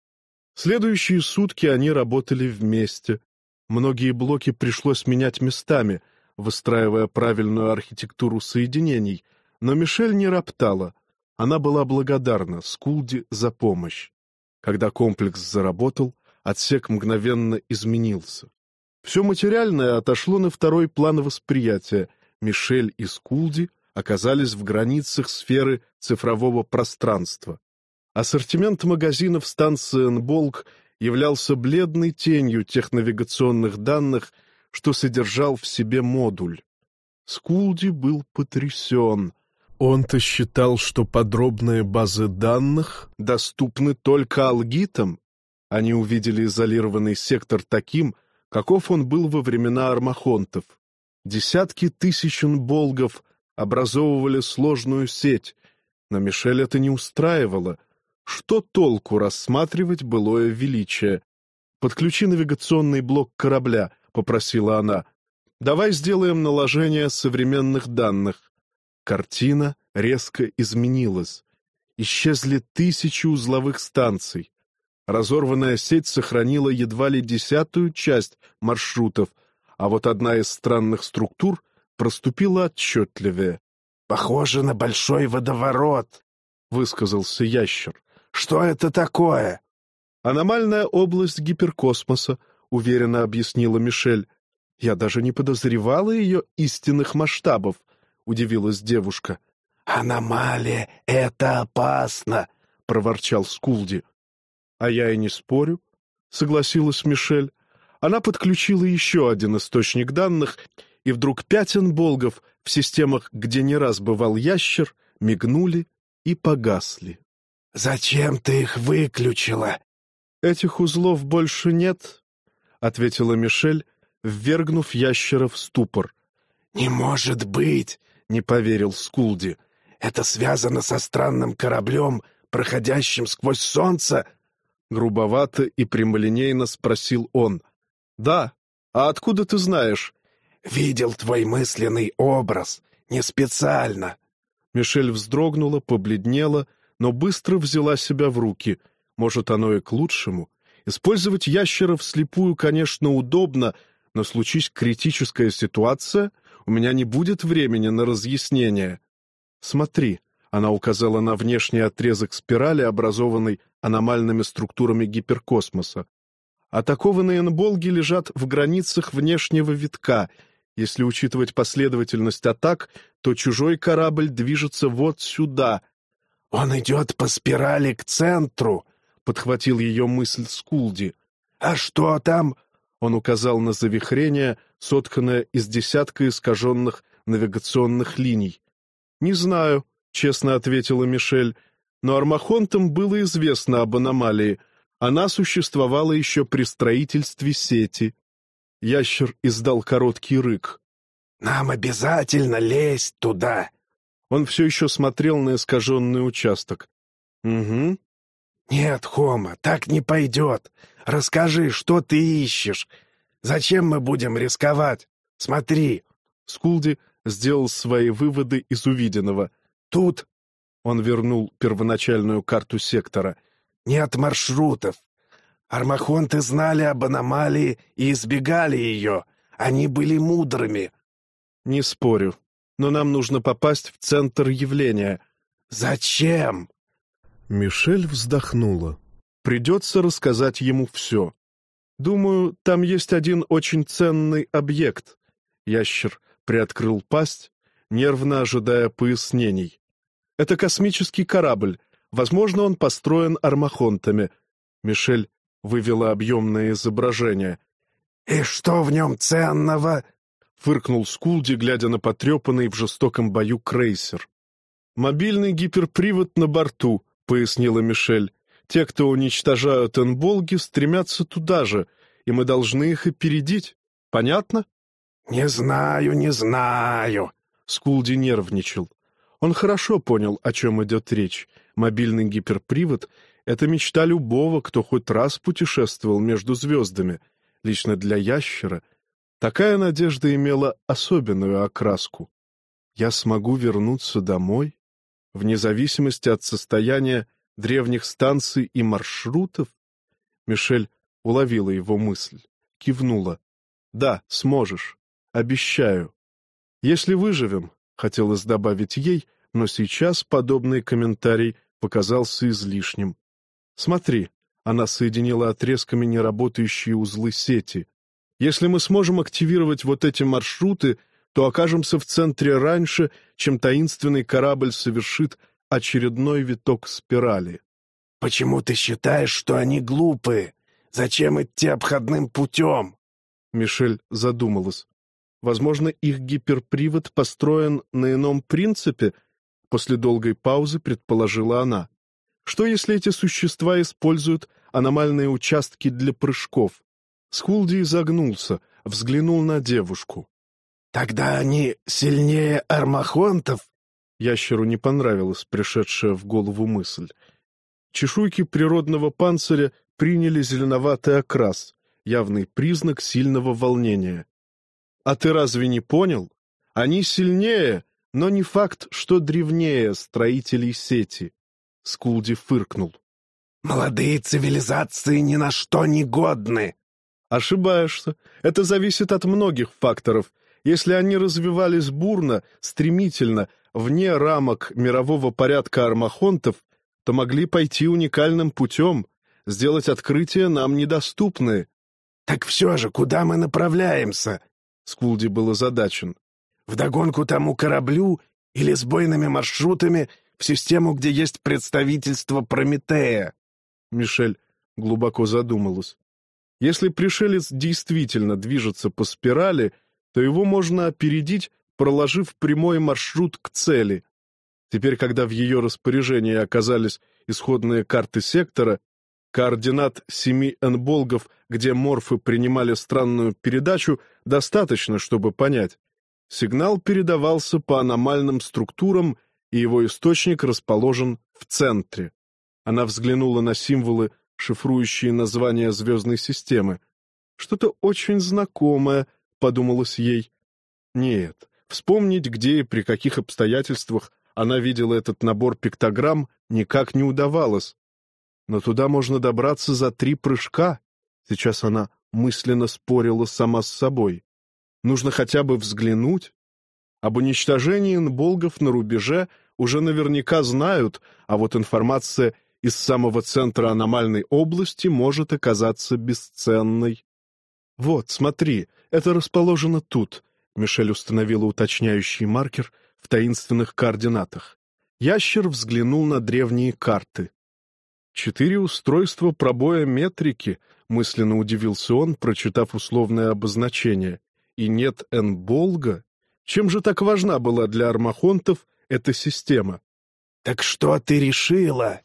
Speaker 3: Следующие сутки они работали вместе, Многие блоки пришлось менять местами, выстраивая правильную архитектуру соединений, но Мишель не роптала. Она была благодарна Скулди за помощь. Когда комплекс заработал, отсек мгновенно изменился. Все материальное отошло на второй план восприятия. Мишель и Скулди оказались в границах сферы цифрового пространства. Ассортимент магазинов станции «Энболк» являлся бледной тенью тех навигационных данных, что содержал в себе модуль. Скулди был потрясен. Он-то считал, что подробные базы данных доступны только алгитам. Они увидели изолированный сектор таким, каков он был во времена армахонтов. Десятки тысяч болгов образовывали сложную сеть, но Мишель это не устраивало — что толку рассматривать былое величие? «Подключи навигационный блок корабля», — попросила она. «Давай сделаем наложение современных данных». Картина резко изменилась. Исчезли тысячи узловых станций. Разорванная сеть сохранила едва ли десятую часть маршрутов, а вот одна из странных структур проступила отчетливее.
Speaker 5: «Похоже на большой водоворот», — высказался ящер. Что это такое?»
Speaker 3: «Аномальная область гиперкосмоса», — уверенно объяснила Мишель. «Я даже не подозревала ее истинных масштабов», — удивилась девушка.
Speaker 5: «Аномалия — это опасно», — проворчал Скулди.
Speaker 3: «А я и не спорю», — согласилась Мишель. Она подключила еще один источник данных, и вдруг пятен болгов в системах, где не раз бывал ящер, мигнули и погасли.
Speaker 5: «Зачем ты их выключила?»
Speaker 3: «Этих узлов больше нет», — ответила Мишель, ввергнув ящера в ступор.
Speaker 5: «Не может быть!» — не поверил Скулди. «Это связано со странным кораблем, проходящим сквозь солнце?»
Speaker 3: Грубовато и прямолинейно спросил он. «Да. А откуда ты знаешь?»
Speaker 5: «Видел твой мысленный образ. Не специально».
Speaker 3: Мишель вздрогнула, побледнела но быстро взяла себя в руки. Может, оно и к лучшему. Использовать ящера вслепую, конечно, удобно, но случись критическая ситуация, у меня не будет времени на разъяснение. Смотри, она указала на внешний отрезок спирали, образованный аномальными структурами гиперкосмоса. Атакованные энболги лежат в границах внешнего витка. Если учитывать последовательность атак, то чужой корабль движется вот сюда,
Speaker 5: «Он идет по спирали к центру», — подхватил ее мысль Скулди. «А что там?» — он указал на завихрение, сотканное из десятка искаженных навигационных линий. «Не знаю», — честно ответила Мишель, «но армахонтам было известно об аномалии. Она существовала еще при строительстве сети». Ящер издал короткий рык. «Нам обязательно лезть туда!» Он все еще смотрел на искаженный участок. «Угу». «Нет, Хома, так не пойдет. Расскажи, что ты ищешь. Зачем мы будем рисковать? Смотри». Скулди сделал свои выводы из увиденного. «Тут...» — он вернул первоначальную карту сектора. «Нет маршрутов. Армахонты знали об аномалии и избегали ее. Они были мудрыми». «Не спорю но нам нужно попасть в центр явления. Зачем?
Speaker 1: Мишель вздохнула.
Speaker 5: Придется рассказать ему все. Думаю, там есть один очень ценный объект. Ящер приоткрыл пасть, нервно ожидая пояснений. Это космический корабль. Возможно, он построен армахонтами. Мишель вывела объемное изображение. «И что в нем ценного?» — фыркнул Скулди, глядя на потрепанный в жестоком бою крейсер. «Мобильный гиперпривод на борту», — пояснила Мишель. «Те, кто уничтожают энболги, стремятся туда же, и мы должны их опередить. Понятно?» «Не знаю, не знаю», — Скулди нервничал. Он хорошо понял, о чем идет речь. Мобильный гиперпривод — это мечта любого, кто хоть раз путешествовал между звездами. Лично для ящера — Такая надежда имела особенную окраску. Я смогу вернуться домой, вне зависимости от состояния древних станций и маршрутов? Мишель уловила его мысль, кивнула. «Да, сможешь. Обещаю. Если выживем», — хотелось добавить ей, но сейчас подобный комментарий показался излишним. «Смотри», — она соединила отрезками неработающие узлы сети, если мы сможем активировать вот эти маршруты, то окажемся в центре раньше, чем таинственный корабль совершит очередной виток спирали. «Почему ты считаешь, что они глупые? Зачем идти обходным путем?» Мишель задумалась. «Возможно, их гиперпривод построен на ином принципе?» После долгой паузы предположила она. «Что, если эти существа используют аномальные участки для прыжков? Скулди изогнулся, взглянул на девушку. «Тогда они сильнее армахонтов?» Ящеру не понравилась пришедшая в голову мысль. Чешуйки природного панциря приняли зеленоватый окрас, явный признак сильного волнения. «А ты разве не понял? Они сильнее, но не факт, что древнее строителей сети». Скулди фыркнул. «Молодые цивилизации ни на что не годны!» Ошибаешься. Это зависит от многих факторов. Если они развивались бурно, стремительно, вне рамок мирового порядка армахонтов, то могли пойти уникальным путем, сделать открытия нам недоступные. «Так все же, куда мы направляемся?» Скулди был озадачен. «Вдогонку тому кораблю или с бойными маршрутами в систему, где есть представительство Прометея?» Мишель глубоко задумалась. Если пришелец действительно движется по спирали, то его можно опередить, проложив прямой маршрут к цели. Теперь, когда в ее распоряжении оказались исходные карты сектора, координат семи энболгов, где морфы принимали странную передачу, достаточно, чтобы понять. Сигнал передавался по аномальным структурам, и его источник расположен в центре. Она взглянула на символы шифрующие названия звездной системы. Что-то очень знакомое, подумалось ей. Нет, вспомнить, где и при каких обстоятельствах она видела этот набор пиктограмм, никак не удавалось. Но туда можно добраться за три прыжка. Сейчас она мысленно спорила сама с собой. Нужно хотя бы взглянуть. Об уничтожении нболгов на рубеже уже наверняка знают, а вот информация из самого центра аномальной области может оказаться бесценной. «Вот, смотри, это расположено тут», — Мишель установила уточняющий маркер в таинственных координатах. Ящер взглянул на древние карты. «Четыре устройства пробоя метрики», — мысленно удивился он, прочитав условное обозначение. «И нет Энболга? Чем же так важна была для армахонтов эта система?»
Speaker 3: «Так что ты решила?»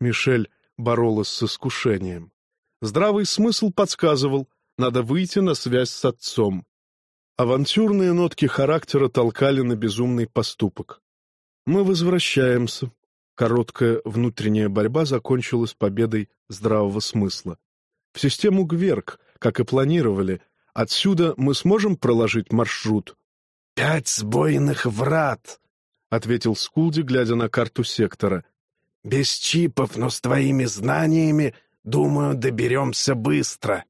Speaker 5: Мишель боролась с искушением. Здравый смысл подсказывал, надо выйти на связь с отцом. Авантюрные нотки характера толкали на безумный поступок. Мы возвращаемся. Короткая внутренняя борьба закончилась победой здравого смысла. В систему Гверк, как и планировали, отсюда мы сможем проложить маршрут?
Speaker 3: — Пять сбойных врат, — ответил Скулди, глядя на карту сектора. — Без чипов, но с твоими знаниями, думаю, доберемся быстро.